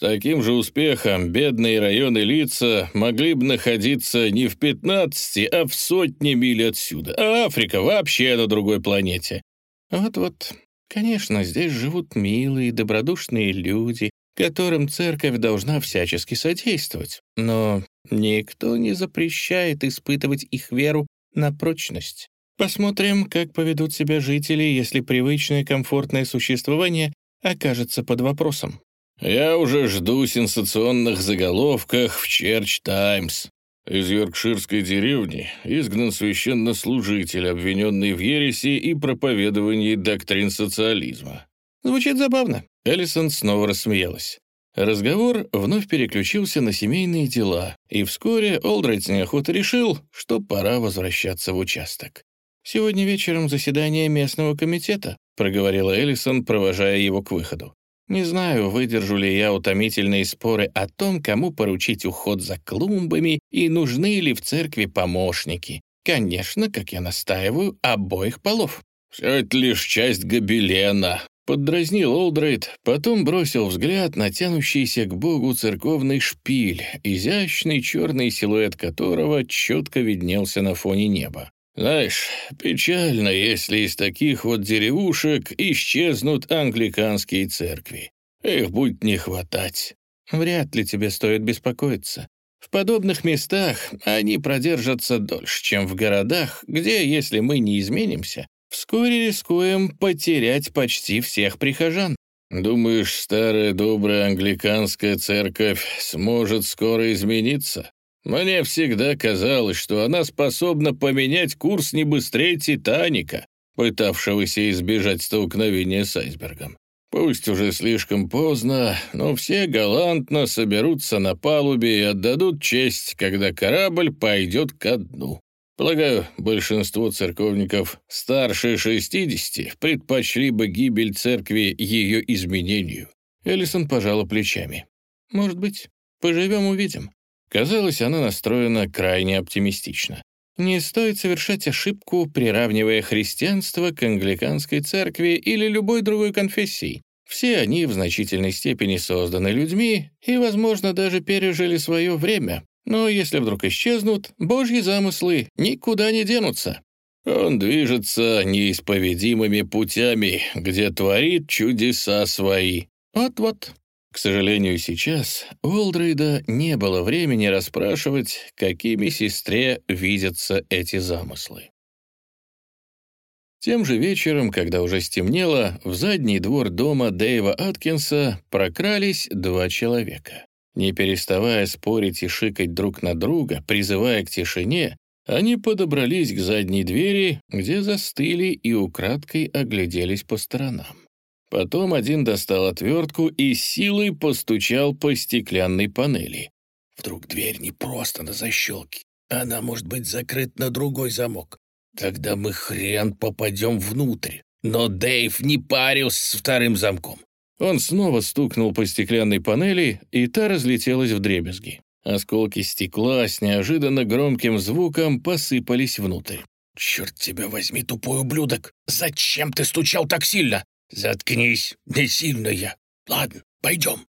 Таким же успехом бедные районы Лидса могли бы находиться не в 15, а в сотне миль отсюда, а Африка вообще на другой планете. Вот-вот, конечно, здесь живут милые, добродушные люди, которым церковь должна всячески содействовать, но никто не запрещает испытывать их веру на прочность. Посмотрим, как поведут себя жители, если привычное комфортное существование окажется под вопросом. Я уже жду сенсационных заголовках в Черч Таймс. Из Йоркширской деревни изгнан священнослужитель, обвиненный в ереси и проповедовании доктрин социализма. Звучит забавно. Эллисон снова рассмеялась. Разговор вновь переключился на семейные дела, и вскоре Олдрайт с неохотой решил, что пора возвращаться в участок. «Сегодня вечером заседание местного комитета», — проговорила Эллисон, провожая его к выходу. «Не знаю, выдержу ли я утомительные споры о том, кому поручить уход за клумбами и нужны ли в церкви помощники. Конечно, как я настаиваю, обоих полов». «Все это лишь часть гобелена», — поддразнил Олдрейд, потом бросил взгляд на тянущийся к богу церковный шпиль, изящный черный силуэт которого четко виднелся на фоне неба. Знаешь, печально, если из таких вот деревушек исчезнут англиканские церкви. Их будет не хватать. Вряд ли тебе стоит беспокоиться. В подобных местах они продержатся дольше, чем в городах, где, если мы не изменимся, вскоре рискуем потерять почти всех прихожан. Думаешь, старая добрая англиканская церковь сможет скоро измениться? Мне всегда казалось, что она способна поменять курс не быстрее «Титаника», пытавшегося избежать столкновения с айсбергом. Пусть уже слишком поздно, но все галантно соберутся на палубе и отдадут честь, когда корабль пойдет ко дну. Полагаю, большинство церковников старше 60 предпочли бы гибель церкви ее изменению. Эллисон пожала плечами. «Может быть. Поживем-увидим. Казалось, она настроена крайне оптимистично. Не стоит совершать ошибку, приравнивая христианство к англиканской церкви или любой другой конфессии. Все они в значительной степени созданы людьми и, возможно, даже пережили свое время. Но если вдруг исчезнут, божьи замыслы никуда не денутся. Он движется неисповедимыми путями, где творит чудеса свои. Вот-вот. К сожалению, сейчас у Олдрейда не было времени расспрашивать, какими сестре видятся эти замыслы. Тем же вечером, когда уже стемнело, в задний двор дома Дэйва Аткинса прокрались два человека. Не переставая спорить и шикать друг на друга, призывая к тишине, они подобрались к задней двери, где застыли и украдкой огляделись по сторонам. Потом один достал отвертку и силой постучал по стеклянной панели. Вдруг дверь не просто на защелке, она может быть закрыта на другой замок. Тогда мы хрен попадем внутрь. Но Дэйв не парился с вторым замком. Он снова стукнул по стеклянной панели, и та разлетелась в дребезги. Осколки стекла с неожиданно громким звуком посыпались внутрь. «Черт тебя возьми, тупой ублюдок! Зачем ты стучал так сильно?» «Заткнись, не сильно я. Ладно, пойдем».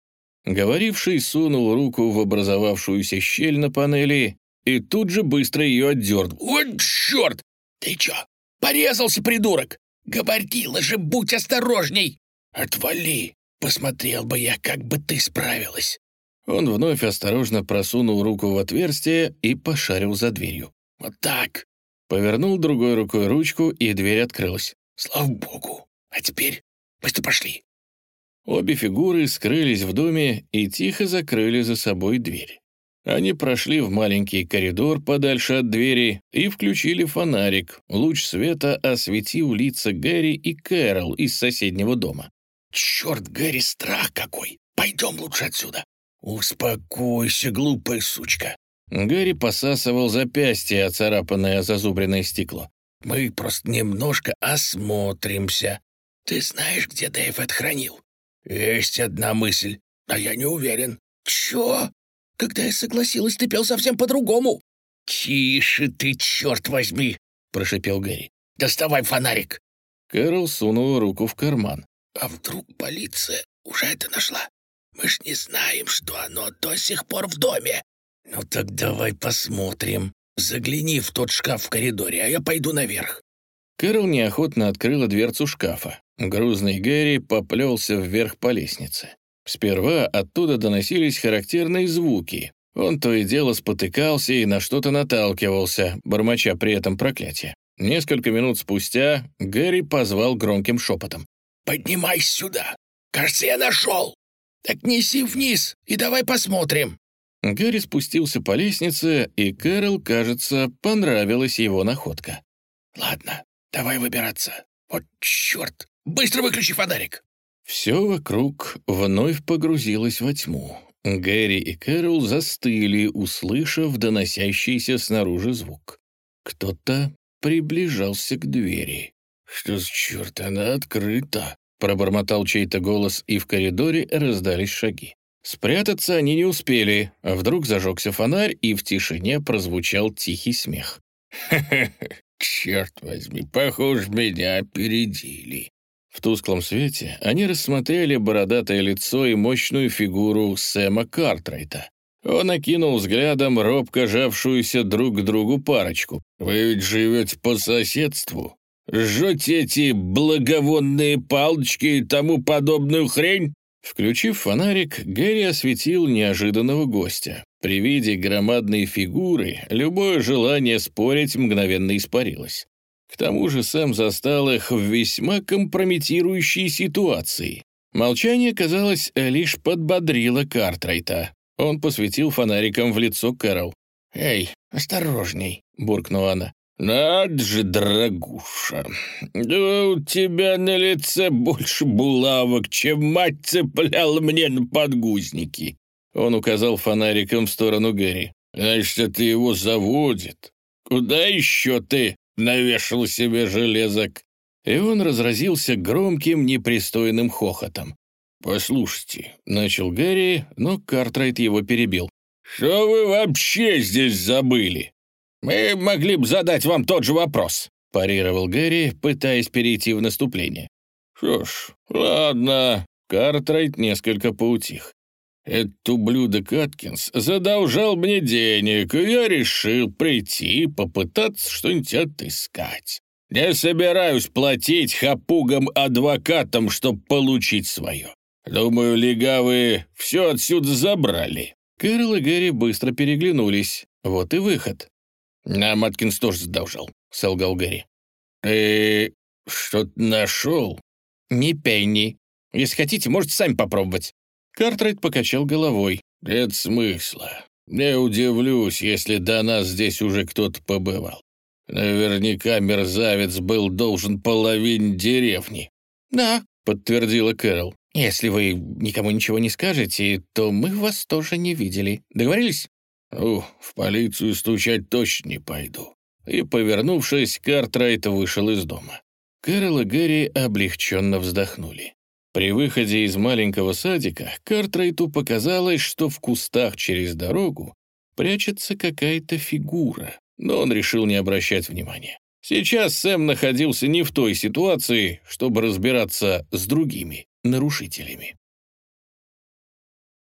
Говоривший сунул руку в образовавшуюся щель на панели и тут же быстро ее отдернул. «Вот черт! Ты чё, порезался, придурок? Говорила же, будь осторожней!» «Отвали! Посмотрел бы я, как бы ты справилась!» Он вновь осторожно просунул руку в отверстие и пошарил за дверью. «Вот так!» Повернул другой рукой ручку, и дверь открылась. «Слава богу! А теперь Быстро пошли!» Обе фигуры скрылись в доме и тихо закрыли за собой дверь. Они прошли в маленький коридор подальше от двери и включили фонарик. Луч света осветил лица Гэри и Кэрол из соседнего дома. «Черт, Гэри, страх какой! Пойдем лучше отсюда!» «Успокойся, глупая сучка!» Гэри посасывал запястье, оцарапанное зазубренное стекло. «Мы просто немножко осмотримся. «Ты знаешь, где Дэйв отхранил?» «Есть одна мысль, а я не уверен». «Чё?» Когда я согласилась, ты пел совсем по-другому». «Тише ты, черт возьми!» — прошипел Гэри. «Доставай фонарик!» Кэрол сунула руку в карман. «А вдруг полиция уже это нашла? Мы ж не знаем, что оно до сих пор в доме. Ну так давай посмотрим. Загляни в тот шкаф в коридоре, а я пойду наверх». Кэрол неохотно открыла дверцу шкафа. Грузный Гэри поплелся вверх по лестнице. Сперва оттуда доносились характерные звуки. Он то и дело спотыкался и на что-то наталкивался, бормоча при этом проклятие. Несколько минут спустя Гэри позвал громким шепотом. «Поднимайся сюда! Кажется, я нашел! Так неси вниз и давай посмотрим!» Гэри спустился по лестнице, и Кэрол, кажется, понравилась его находка. «Ладно, давай выбираться. Вот черт! Быстро выключи фонарик!» Все вокруг вновь погрузилось во тьму. Гэри и Кэрол застыли, услышав доносящийся снаружи звук. Кто-то приближался к двери. «Что за черт, она открыта!» Пробормотал чей-то голос, и в коридоре раздались шаги. Спрятаться они не успели, а вдруг зажегся фонарь, и в тишине прозвучал тихий смех. «Ха-ха-ха! Черт возьми, похоже, меня опередили!» В тусклом свете они рассмотрели бородатое лицо и мощную фигуру Сэма Картрайта. Он окинул взглядом робко жавшуюся друг к другу парочку. «Вы ведь живете по соседству? Жжете эти благовонные палочки и тому подобную хрень?» Включив фонарик, Гэри осветил неожиданного гостя. При виде громадной фигуры любое желание спорить мгновенно испарилось. К тому же Сэм застал их в весьма компрометирующей ситуации. Молчание, казалось, лишь подбодрило Картрайта. Он посветил фонариком в лицо Кэрол. «Эй, осторожней», — буркнула она. «Над же, дорогуша, да у тебя на лице больше булавок, чем мать цепляла мне на подгузники». Он указал фонариком в сторону Гэри. «Значит, это его заводит. Куда еще ты навешал себе железок?» И он разразился громким, непристойным хохотом. «Послушайте», — начал Гэри, но Картрайт его перебил. «Что вы вообще здесь забыли?» «Мы могли бы задать вам тот же вопрос», — парировал Гэри, пытаясь перейти в наступление. «Что ж, ладно». Картрайт несколько поутих. «Этот ублюдок Аткинс задолжал мне денег, и я решил прийти попытаться что-нибудь отыскать. Не собираюсь платить хапугам-адвокатам, чтобы получить свое. Думаю, легавые все отсюда забрали». Кэрол и Гэри быстро переглянулись. Вот и выход. «Нам Аткинс тоже задолжал», — солгал Гэри. «Ты что-то нашел?» «Не пенни. Если хотите, можете сами попробовать». Картрайт покачал головой. «Нет смысла. Не удивлюсь, если до нас здесь уже кто-то побывал. Наверняка мерзавец был должен половине деревни». «Да», — подтвердила Кэрол. «Если вы никому ничего не скажете, то мы вас тоже не видели. Договорились?» «Ну, в полицию стучать точно не пойду». И, повернувшись, Картрайт вышел из дома. Кэрол и Гэри облегченно вздохнули. При выходе из маленького садика Картрайту показалось, что в кустах через дорогу прячется какая-то фигура, но он решил не обращать внимания. Сейчас Сэм находился не в той ситуации, чтобы разбираться с другими нарушителями.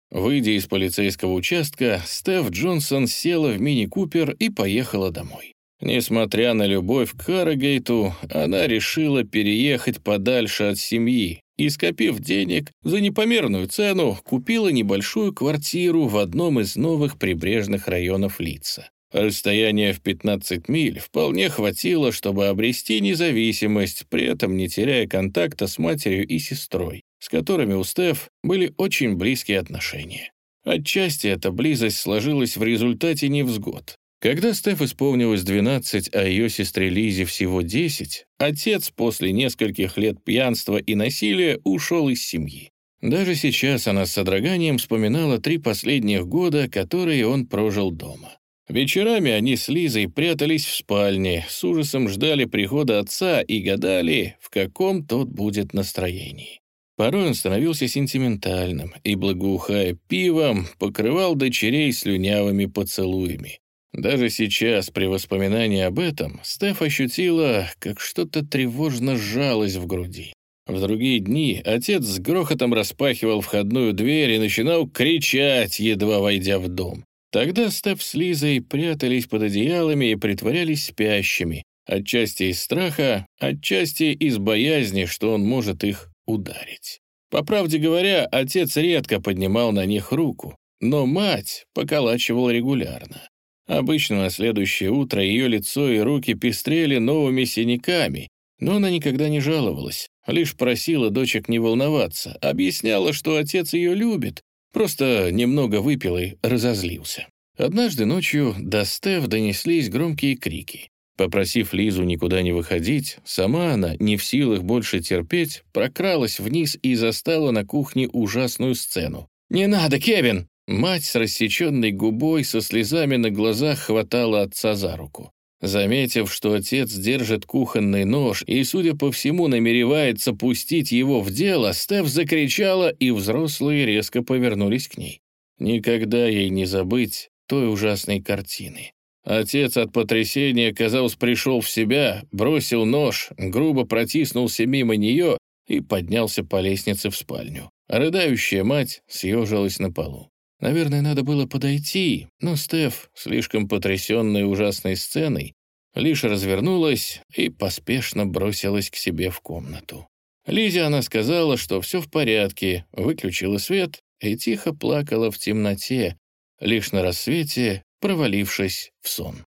Выйдя из полицейского участка, Стеф Джонсон села в мини-купер и поехала домой. Несмотря на любовь к Харрогейту, она решила переехать подальше от семьи и, скопив денег, за непомерную цену купила небольшую квартиру в одном из новых прибрежных районов Лица. Расстояние в 15 миль вполне хватило, чтобы обрести независимость, при этом не теряя контакта с матерью и сестрой с которыми у Стеф были очень близкие отношения. Отчасти эта близость сложилась в результате невзгод. Когда Стеф исполнилось 12, а ее сестре Лизе всего 10, отец после нескольких лет пьянства и насилия ушел из семьи. Даже сейчас она с содроганием вспоминала три последних года, которые он прожил дома. Вечерами они с Лизой прятались в спальне, с ужасом ждали прихода отца и гадали, в каком тот будет настроении. Порой он становился сентиментальным и, благоухая пивом, покрывал дочерей слюнявыми поцелуями. Даже сейчас, при воспоминании об этом, Стеф ощутила, как что-то тревожно сжалось в груди. В другие дни отец с грохотом распахивал входную дверь и начинал кричать, едва войдя в дом. Тогда Стеф с Лизой прятались под одеялами и притворялись спящими, отчасти из страха, отчасти из боязни, что он может их ударить. По правде говоря, отец редко поднимал на них руку, но мать поколачивала регулярно. Обычно на следующее утро ее лицо и руки пестрели новыми синяками, но она никогда не жаловалась, лишь просила дочек не волноваться, объясняла, что отец ее любит, просто немного выпил и разозлился. Однажды ночью до Стеф донеслись громкие крики. Попросив Лизу никуда не выходить, сама она, не в силах больше терпеть, прокралась вниз и застала на кухне ужасную сцену. «Не надо, Кевин!» Мать с рассеченной губой со слезами на глазах хватала отца за руку. Заметив, что отец держит кухонный нож и, судя по всему, намеревается пустить его в дело, Стеф закричала, и взрослые резко повернулись к ней. Никогда ей не забыть той ужасной картины. Отец от потрясения, казалось, пришел в себя, бросил нож, грубо протиснулся мимо нее и поднялся по лестнице в спальню. Рыдающая мать съежилась на полу. Наверное, надо было подойти, но Стеф, слишком потрясенная ужасной сценой, лишь развернулась и поспешно бросилась к себе в комнату. Лизе она сказала, что все в порядке, выключила свет и тихо плакала в темноте, лишь на рассвете провалившись в сон.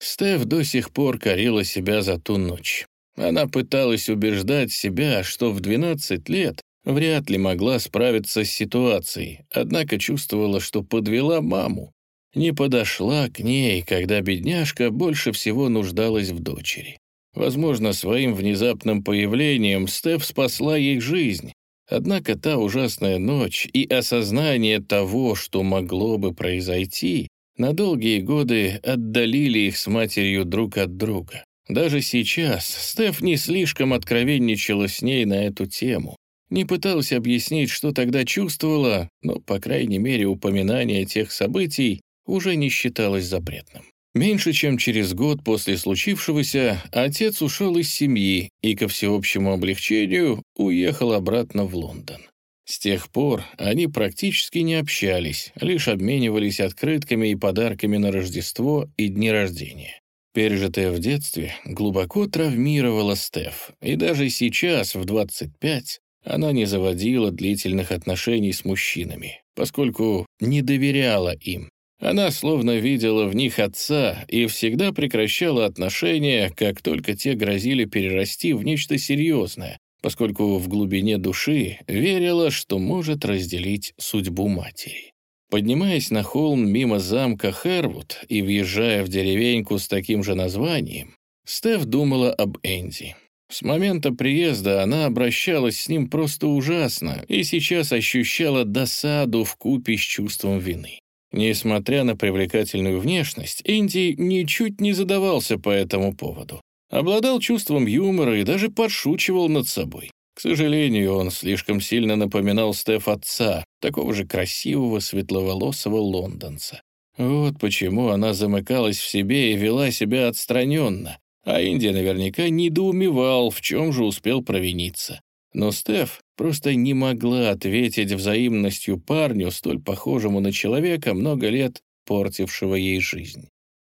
Стеф до сих пор корила себя за ту ночь. Она пыталась убеждать себя, что в 12 лет Вряд ли могла справиться с ситуацией, однако чувствовала, что подвела маму. Не подошла к ней, когда бедняжка больше всего нуждалась в дочери. Возможно, своим внезапным появлением Стеф спасла ей жизнь. Однако та ужасная ночь и осознание того, что могло бы произойти, на долгие годы отдалили их с матерью друг от друга. Даже сейчас Стеф не слишком откровенничала с ней на эту тему. Не пытался объяснить, что тогда чувствовала, но, по крайней мере, упоминание тех событий уже не считалось запретным. Меньше чем через год после случившегося отец ушел из семьи и, ко всеобщему облегчению, уехал обратно в Лондон. С тех пор они практически не общались, лишь обменивались открытками и подарками на Рождество и дни рождения. Пережитое в детстве глубоко травмировало Стеф, и даже сейчас, в 25, она не заводила длительных отношений с мужчинами, поскольку не доверяла им. Она словно видела в них отца и всегда прекращала отношения, как только те грозили перерасти в нечто серьезное, поскольку в глубине души верила, что может разделить судьбу матери. Поднимаясь на холм мимо замка Хервуд и въезжая в деревеньку с таким же названием, Стеф думала об Энди. С момента приезда она обращалась с ним просто ужасно и сейчас ощущала досаду в купе с чувством вины. Несмотря на привлекательную внешность, Энди ничуть не задавался по этому поводу. Обладал чувством юмора и даже подшучивал над собой. К сожалению, он слишком сильно напоминал Стеф отца, такого же красивого светловолосого лондонца. Вот почему она замыкалась в себе и вела себя отстраненно, а Индия наверняка недоумевал, в чем же успел провиниться. Но Стеф просто не могла ответить взаимностью парню, столь похожему на человека, много лет портившего ей жизнь.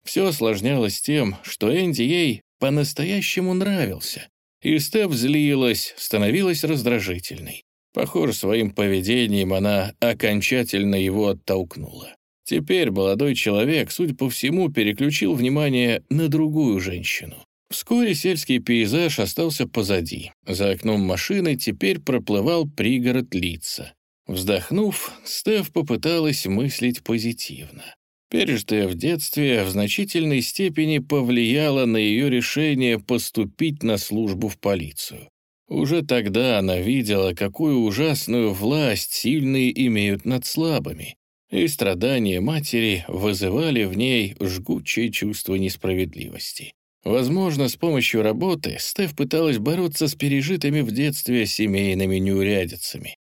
Все осложнялось тем, что Энди ей по-настоящему нравился. И Стеф злилась, становилась раздражительной. Похоже, своим поведением она окончательно его оттолкнула. Теперь молодой человек, судя по всему, переключил внимание на другую женщину. Вскоре сельский пейзаж остался позади. За окном машины теперь проплывал пригород лица. Вздохнув, Стеф попыталась мыслить позитивно. Пережитое в детстве в значительной степени повлияло на ее решение поступить на службу в полицию. Уже тогда она видела, какую ужасную власть сильные имеют над слабыми, и страдания матери вызывали в ней жгучее чувство несправедливости. Возможно, с помощью работы Стеф пыталась бороться с пережитыми в детстве семейными неурядицами.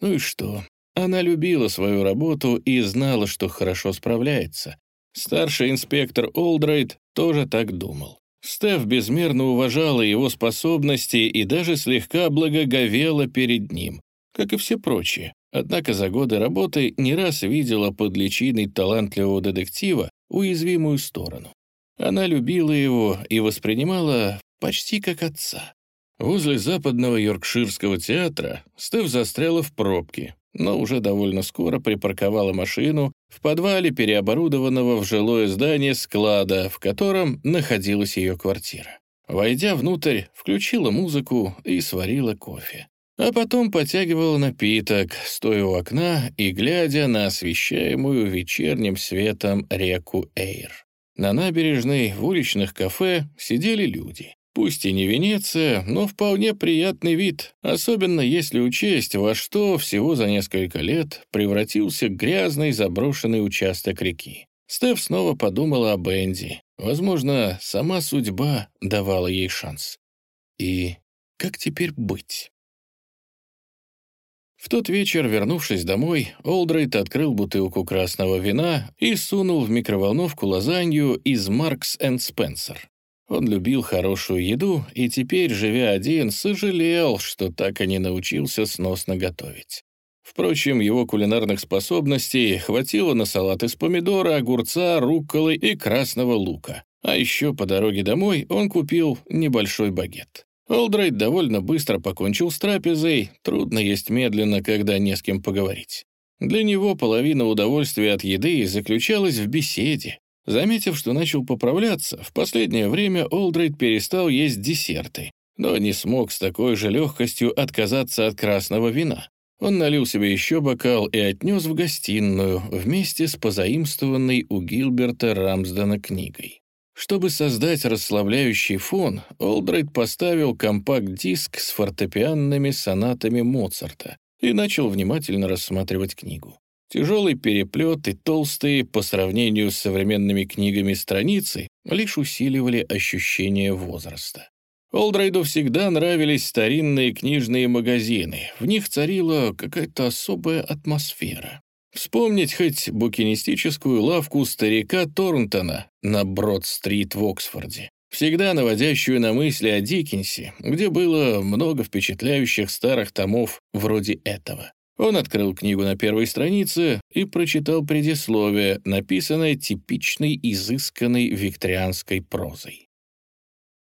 Ну и что? Она любила свою работу и знала, что хорошо справляется. Старший инспектор Олдрайт тоже так думал. Стеф безмерно уважала его способности и даже слегка благоговела перед ним, как и все прочие. Однако за годы работы не раз видела под личиной талантливого детектива уязвимую сторону. Она любила его и воспринимала почти как отца. Возле западного Йоркширского театра Стеф застряла в пробке, но уже довольно скоро припарковала машину в подвале переоборудованного в жилое здание склада, в котором находилась ее квартира. Войдя внутрь, включила музыку и сварила кофе. А потом потягивала напиток, стоя у окна и глядя на освещаемую вечерним светом реку Эйр. На набережной в уличных кафе сидели люди. Пусть и не Венеция, но вполне приятный вид, особенно если учесть, во что всего за несколько лет превратился грязный заброшенный участок реки. Стеф снова подумала о Бенди. Возможно, сама судьба давала ей шанс. И как теперь быть? В тот вечер, вернувшись домой, Олдрейд открыл бутылку красного вина и сунул в микроволновку лазанью из Маркс энд Спенсер. Он любил хорошую еду и теперь, живя один, сожалел, что так и не научился сносно готовить. Впрочем, его кулинарных способностей хватило на салат из помидора, огурца, рукколы и красного лука. А еще по дороге домой он купил небольшой багет. Олдрайт довольно быстро покончил с трапезой, трудно есть медленно, когда не с кем поговорить. Для него половина удовольствия от еды заключалась в беседе, Заметив, что начал поправляться, в последнее время Олдрейд перестал есть десерты, но не смог с такой же легкостью отказаться от красного вина. Он налил себе еще бокал и отнес в гостиную вместе с позаимствованной у Гилберта Рамсдена книгой. Чтобы создать расслабляющий фон, Олдрейд поставил компакт-диск с фортепианными сонатами Моцарта и начал внимательно рассматривать книгу. Тяжелый переплет и толстые, по сравнению с современными книгами страницы, лишь усиливали ощущение возраста. Олдрайду всегда нравились старинные книжные магазины, в них царила какая-то особая атмосфера. Вспомнить хоть букинистическую лавку старика Торнтона на Брод-стрит в Оксфорде, всегда наводящую на мысли о Диккенсе, где было много впечатляющих старых томов вроде этого. Он открыл книгу на первой странице и прочитал предисловие, написанное типичной изысканной викторианской прозой.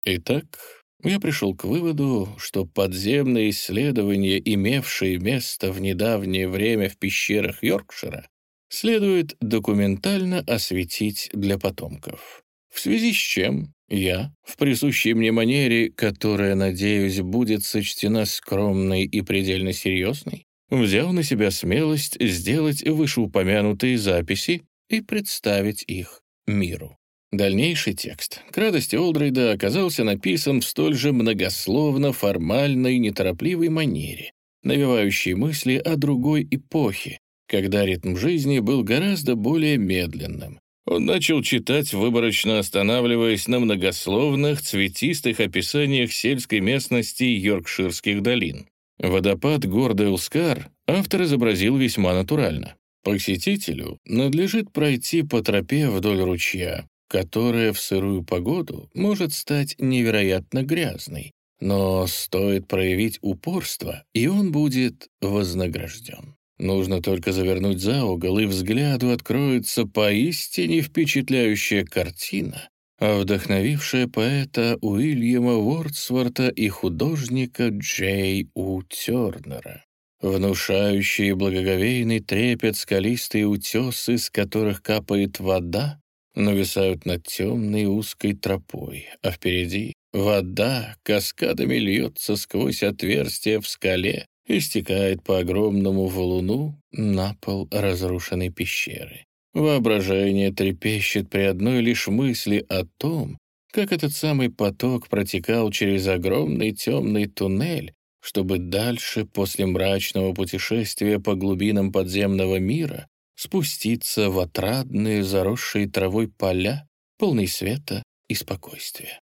Итак, я пришел к выводу, что подземные исследования, имевшие место в недавнее время в пещерах Йоркшира, следует документально осветить для потомков. В связи с чем я, в присущей мне манере, которая, надеюсь, будет сочтена скромной и предельно серьезной, взял на себя смелость сделать вышеупомянутые записи и представить их миру. Дальнейший текст, к радости Олдрейда, оказался написан в столь же многословно, формальной, неторопливой манере, навевающей мысли о другой эпохе, когда ритм жизни был гораздо более медленным. Он начал читать, выборочно останавливаясь на многословных, цветистых описаниях сельской местности Йоркширских долин. Водопад Гордейлскар автор изобразил весьма натурально. Посетителю надлежит пройти по тропе вдоль ручья, которая в сырую погоду может стать невероятно грязной, но стоит проявить упорство, и он будет вознагражден. Нужно только завернуть за угол, и взгляду откроется поистине впечатляющая картина, вдохновившая поэта Уильяма Уордсворта и художника Джей У. Тернера. Внушающие благоговейный трепет скалистые утесы, с которых капает вода, нависают над темной узкой тропой, а впереди вода каскадами льется сквозь отверстие в скале и стекает по огромному валуну на пол разрушенной пещеры. Воображение трепещет при одной лишь мысли о том, как этот самый поток протекал через огромный темный туннель, чтобы дальше, после мрачного путешествия по глубинам подземного мира, спуститься в отрадные, заросшие травой поля, полные света и спокойствия.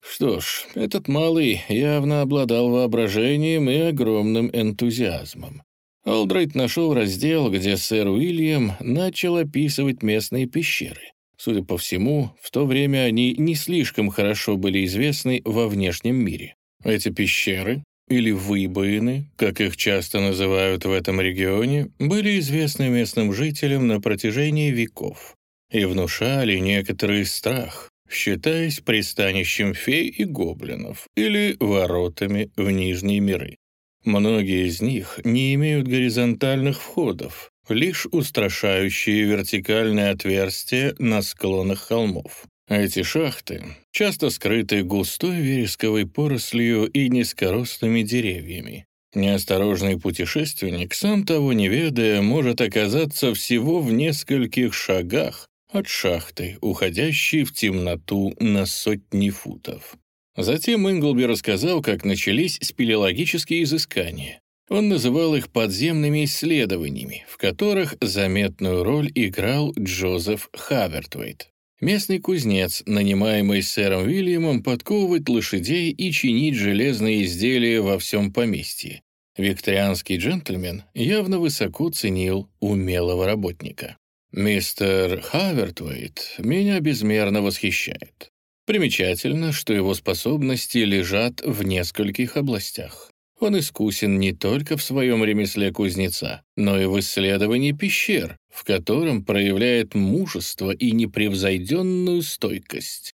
Что ж, этот малый явно обладал воображением и огромным энтузиазмом. Олдрайт нашел раздел, где сэр Уильям начал описывать местные пещеры. Судя по всему, в то время они не слишком хорошо были известны во внешнем мире. Эти пещеры, или выбоины, как их часто называют в этом регионе, были известны местным жителям на протяжении веков и внушали некоторый страх, считаясь пристанищем фей и гоблинов или воротами в нижние миры. Многие из них не имеют горизонтальных входов, лишь устрашающие вертикальные отверстия на склонах холмов. Эти шахты часто скрыты густой вересковой порослью и низкорослыми деревьями. Неосторожный путешественник, сам того не ведая, может оказаться всего в нескольких шагах от шахты, уходящей в темноту на сотни футов. Затем Инглби рассказал, как начались спелеологические изыскания. Он называл их подземными исследованиями, в которых заметную роль играл Джозеф Хавертвейт. Местный кузнец, нанимаемый сэром Уильямом подковывать лошадей и чинить железные изделия во всем поместье. Викторианский джентльмен явно высоко ценил умелого работника. Мистер Хавертвейт меня безмерно восхищает. Примечательно, что его способности лежат в нескольких областях. Он искусен не только в своем ремесле кузнеца, но и в исследовании пещер, в котором проявляет мужество и непревзойденную стойкость.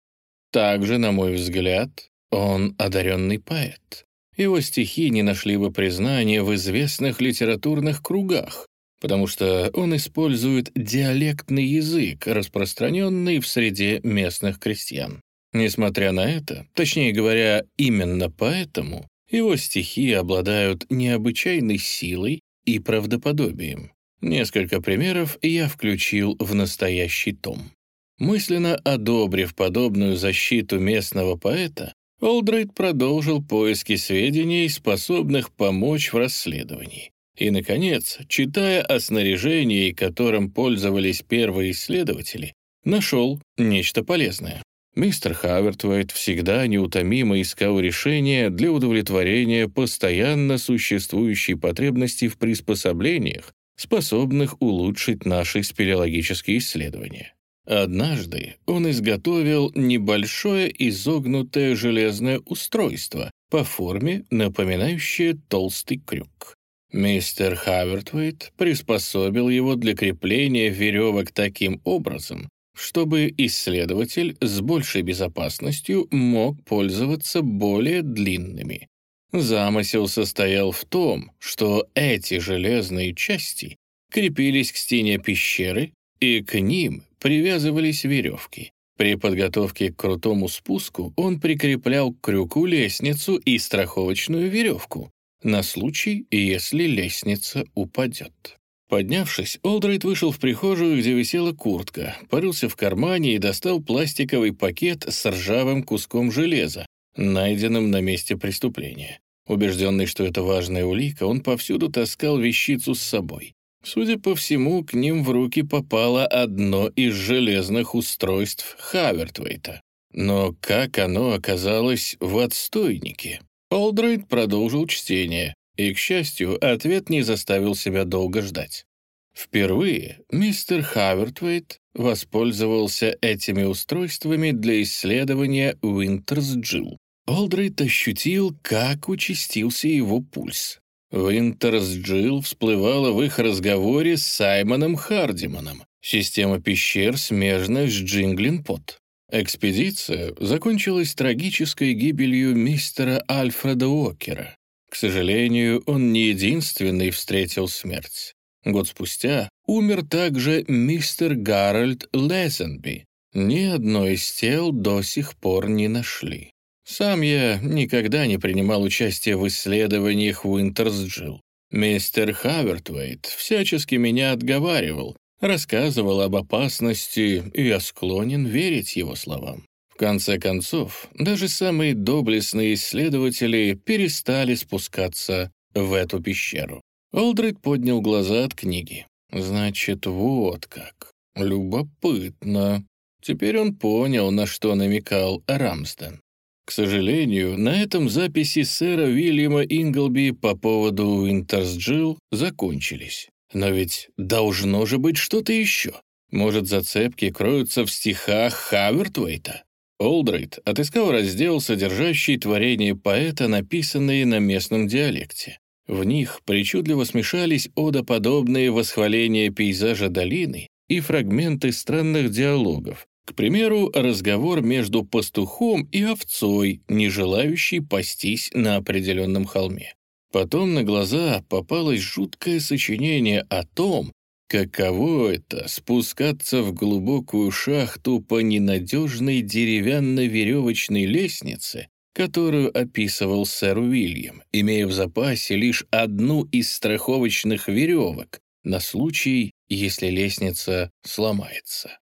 Также, на мой взгляд, он одаренный поэт. Его стихи не нашли бы признания в известных литературных кругах, потому что он использует диалектный язык, распространенный в среде местных крестьян. Несмотря на это, точнее говоря, именно поэтому, его стихи обладают необычайной силой и правдоподобием. Несколько примеров я включил в настоящий том. Мысленно одобрив подобную защиту местного поэта, Олдрейд продолжил поиски сведений, способных помочь в расследовании. И, наконец, читая о снаряжении, которым пользовались первые исследователи, нашел нечто полезное. Мистер Хавертвайт всегда неутомимо искал решения для удовлетворения постоянно существующей потребности в приспособлениях, способных улучшить наши спелеологические исследования. Однажды он изготовил небольшое изогнутое железное устройство по форме, напоминающее толстый крюк. Мистер Хавертвейт приспособил его для крепления веревок таким образом, чтобы исследователь с большей безопасностью мог пользоваться более длинными. Замысел состоял в том, что эти железные части крепились к стене пещеры, и к ним привязывались веревки. При подготовке к крутому спуску он прикреплял к крюку лестницу и страховочную веревку, на случай, если лестница упадет. Поднявшись, Олдрейд вышел в прихожую, где висела куртка, порылся в кармане и достал пластиковый пакет с ржавым куском железа, найденным на месте преступления. Убежденный, что это важная улика, он повсюду таскал вещицу с собой. Судя по всему, к ним в руки попало одно из железных устройств Хавертвейта. Но как оно оказалось в отстойнике? Олдрейд продолжил чтение, и, к счастью, ответ не заставил себя долго ждать. Впервые мистер Хавертвейт воспользовался этими устройствами для исследования Уинтерс Джилл. Олдрейд ощутил, как участился его пульс. Уинтерс Джилл всплывала в их разговоре с Саймоном Хардиманом. Система пещер смежна с Джинглинпот. Экспедиция закончилась трагической гибелью мистера Альфреда Уокера. К сожалению, он не единственный встретил смерть. Год спустя умер также мистер Гарольд Лезенби. Ни одно из тел до сих пор не нашли. Сам я никогда не принимал участия в исследованиях Уинтерсджилл. Мистер Хавертвейт всячески меня отговаривал, рассказывал об опасности, и я склонен верить его словам. Конце концов, даже самые доблестные исследователи перестали спускаться в эту пещеру. Олдрид поднял глаза от книги. «Значит, вот как. Любопытно». Теперь он понял, на что намекал Рамстен. К сожалению, на этом записи сэра Уильяма Инглби по поводу Интерсджилл закончились. Но ведь должно же быть что-то еще. Может, зацепки кроются в стихах Хавертвейта? Олдрейд отыскал раздел, содержащий творения поэта, написанные на местном диалекте. В них причудливо смешались одоподобные восхваления пейзажа долины и фрагменты странных диалогов, к примеру, разговор между пастухом и овцой, не желающей пастись на определенном холме. Потом на глаза попалось жуткое сочинение о том, каково это — спускаться в глубокую шахту по ненадежной деревянно-веревочной лестнице, которую описывал сэр Уильям, имея в запасе лишь одну из страховочных веревок на случай, если лестница сломается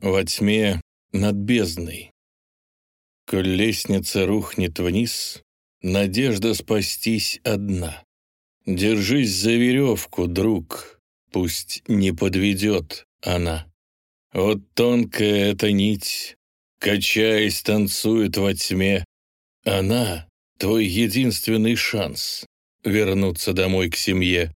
во тьме над бездной. Коль лестница рухнет вниз, надежда спастись одна. Держись за веревку, друг, пусть не подведет она. Вот тонкая эта нить, качаясь, танцует во тьме. Она — твой единственный шанс вернуться домой к семье.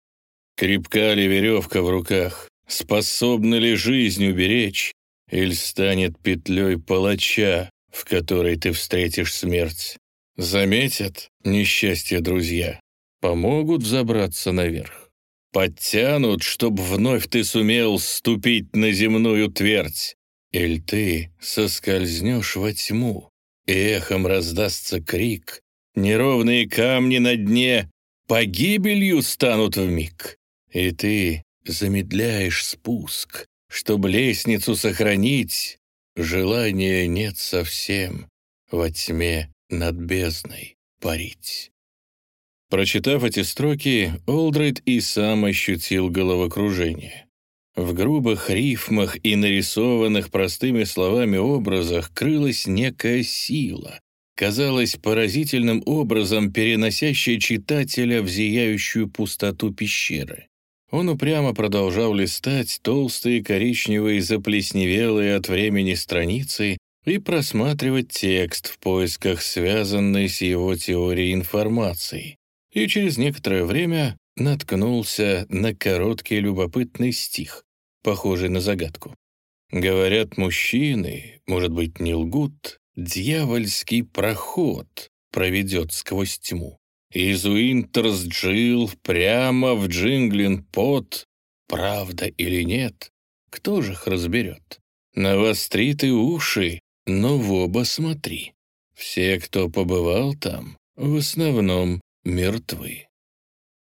Крепка ли веревка в руках, способна ли жизнь уберечь, или станет петлей палача, в которой ты встретишь смерть. Заметят несчастье друзья, помогут взобраться наверх. Подтянут, чтоб вновь ты сумел ступить на земную твердь. Или ты соскользнешь во тьму, и эхом раздастся крик, неровные камни на дне погибелью станут вмиг, и ты замедляешь спуск, чтобы лестницу сохранить, желания нет совсем во тьме над бездной парить. Прочитав эти строки, Олдрейд и сам ощутил головокружение. В грубых рифмах и нарисованных простыми словами образах крылась некая сила, казалось поразительным образом переносящая читателя в зияющую пустоту пещеры. Он упрямо продолжал листать толстые коричневые заплесневелые от времени страницы и просматривать текст в поисках связанной с его теорией информации. И через некоторое время наткнулся на короткий любопытный стих, похожий на загадку. Говорят, мужчины, может быть, не лгут, дьявольский проход проведет сквозь тьму. Из Уинтерсджилл прямо в Джинглин-Пот. Правда или нет, кто же их разберет? Навостри ты уши, но в оба смотри. Все, кто побывал там, в основном мертвы.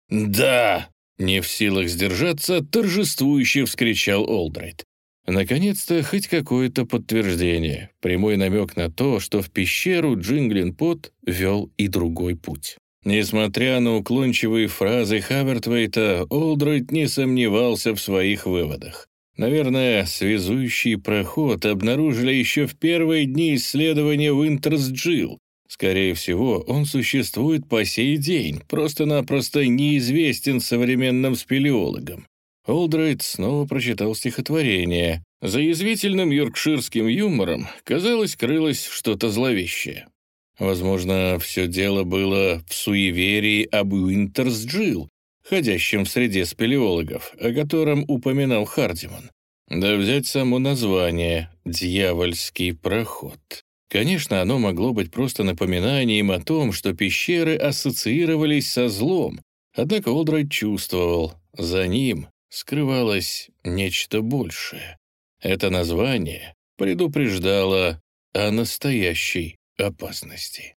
«Да!» — не в силах сдержаться, торжествующе вскричал Олдрайт. Наконец-то хоть какое-то подтверждение, прямой намек на то, что в пещеру Джинглин-Пот вел и другой путь. Несмотря на уклончивые фразы Хавертвейта, Олдройд не сомневался в своих выводах. Наверное, связующий проход обнаружили еще в первые дни исследования Уинтерсджилл. Скорее всего, он существует по сей день, просто-напросто неизвестен современным спелеологам. Олдрайт снова прочитал стихотворение. За язвительным йоркширским юмором, казалось, крылось что-то зловещее. Возможно, все дело было в суеверии об Уинтерсджилл, ходящем в среде спелеологов, о котором упоминал Хардиман. Да взять само название «Дьявольский проход». Конечно, оно могло быть просто напоминанием о том, что пещеры ассоциировались со злом, однако Олдрайт чувствовал, за ним скрывалось нечто большее. Это название предупреждало о настоящей опасности.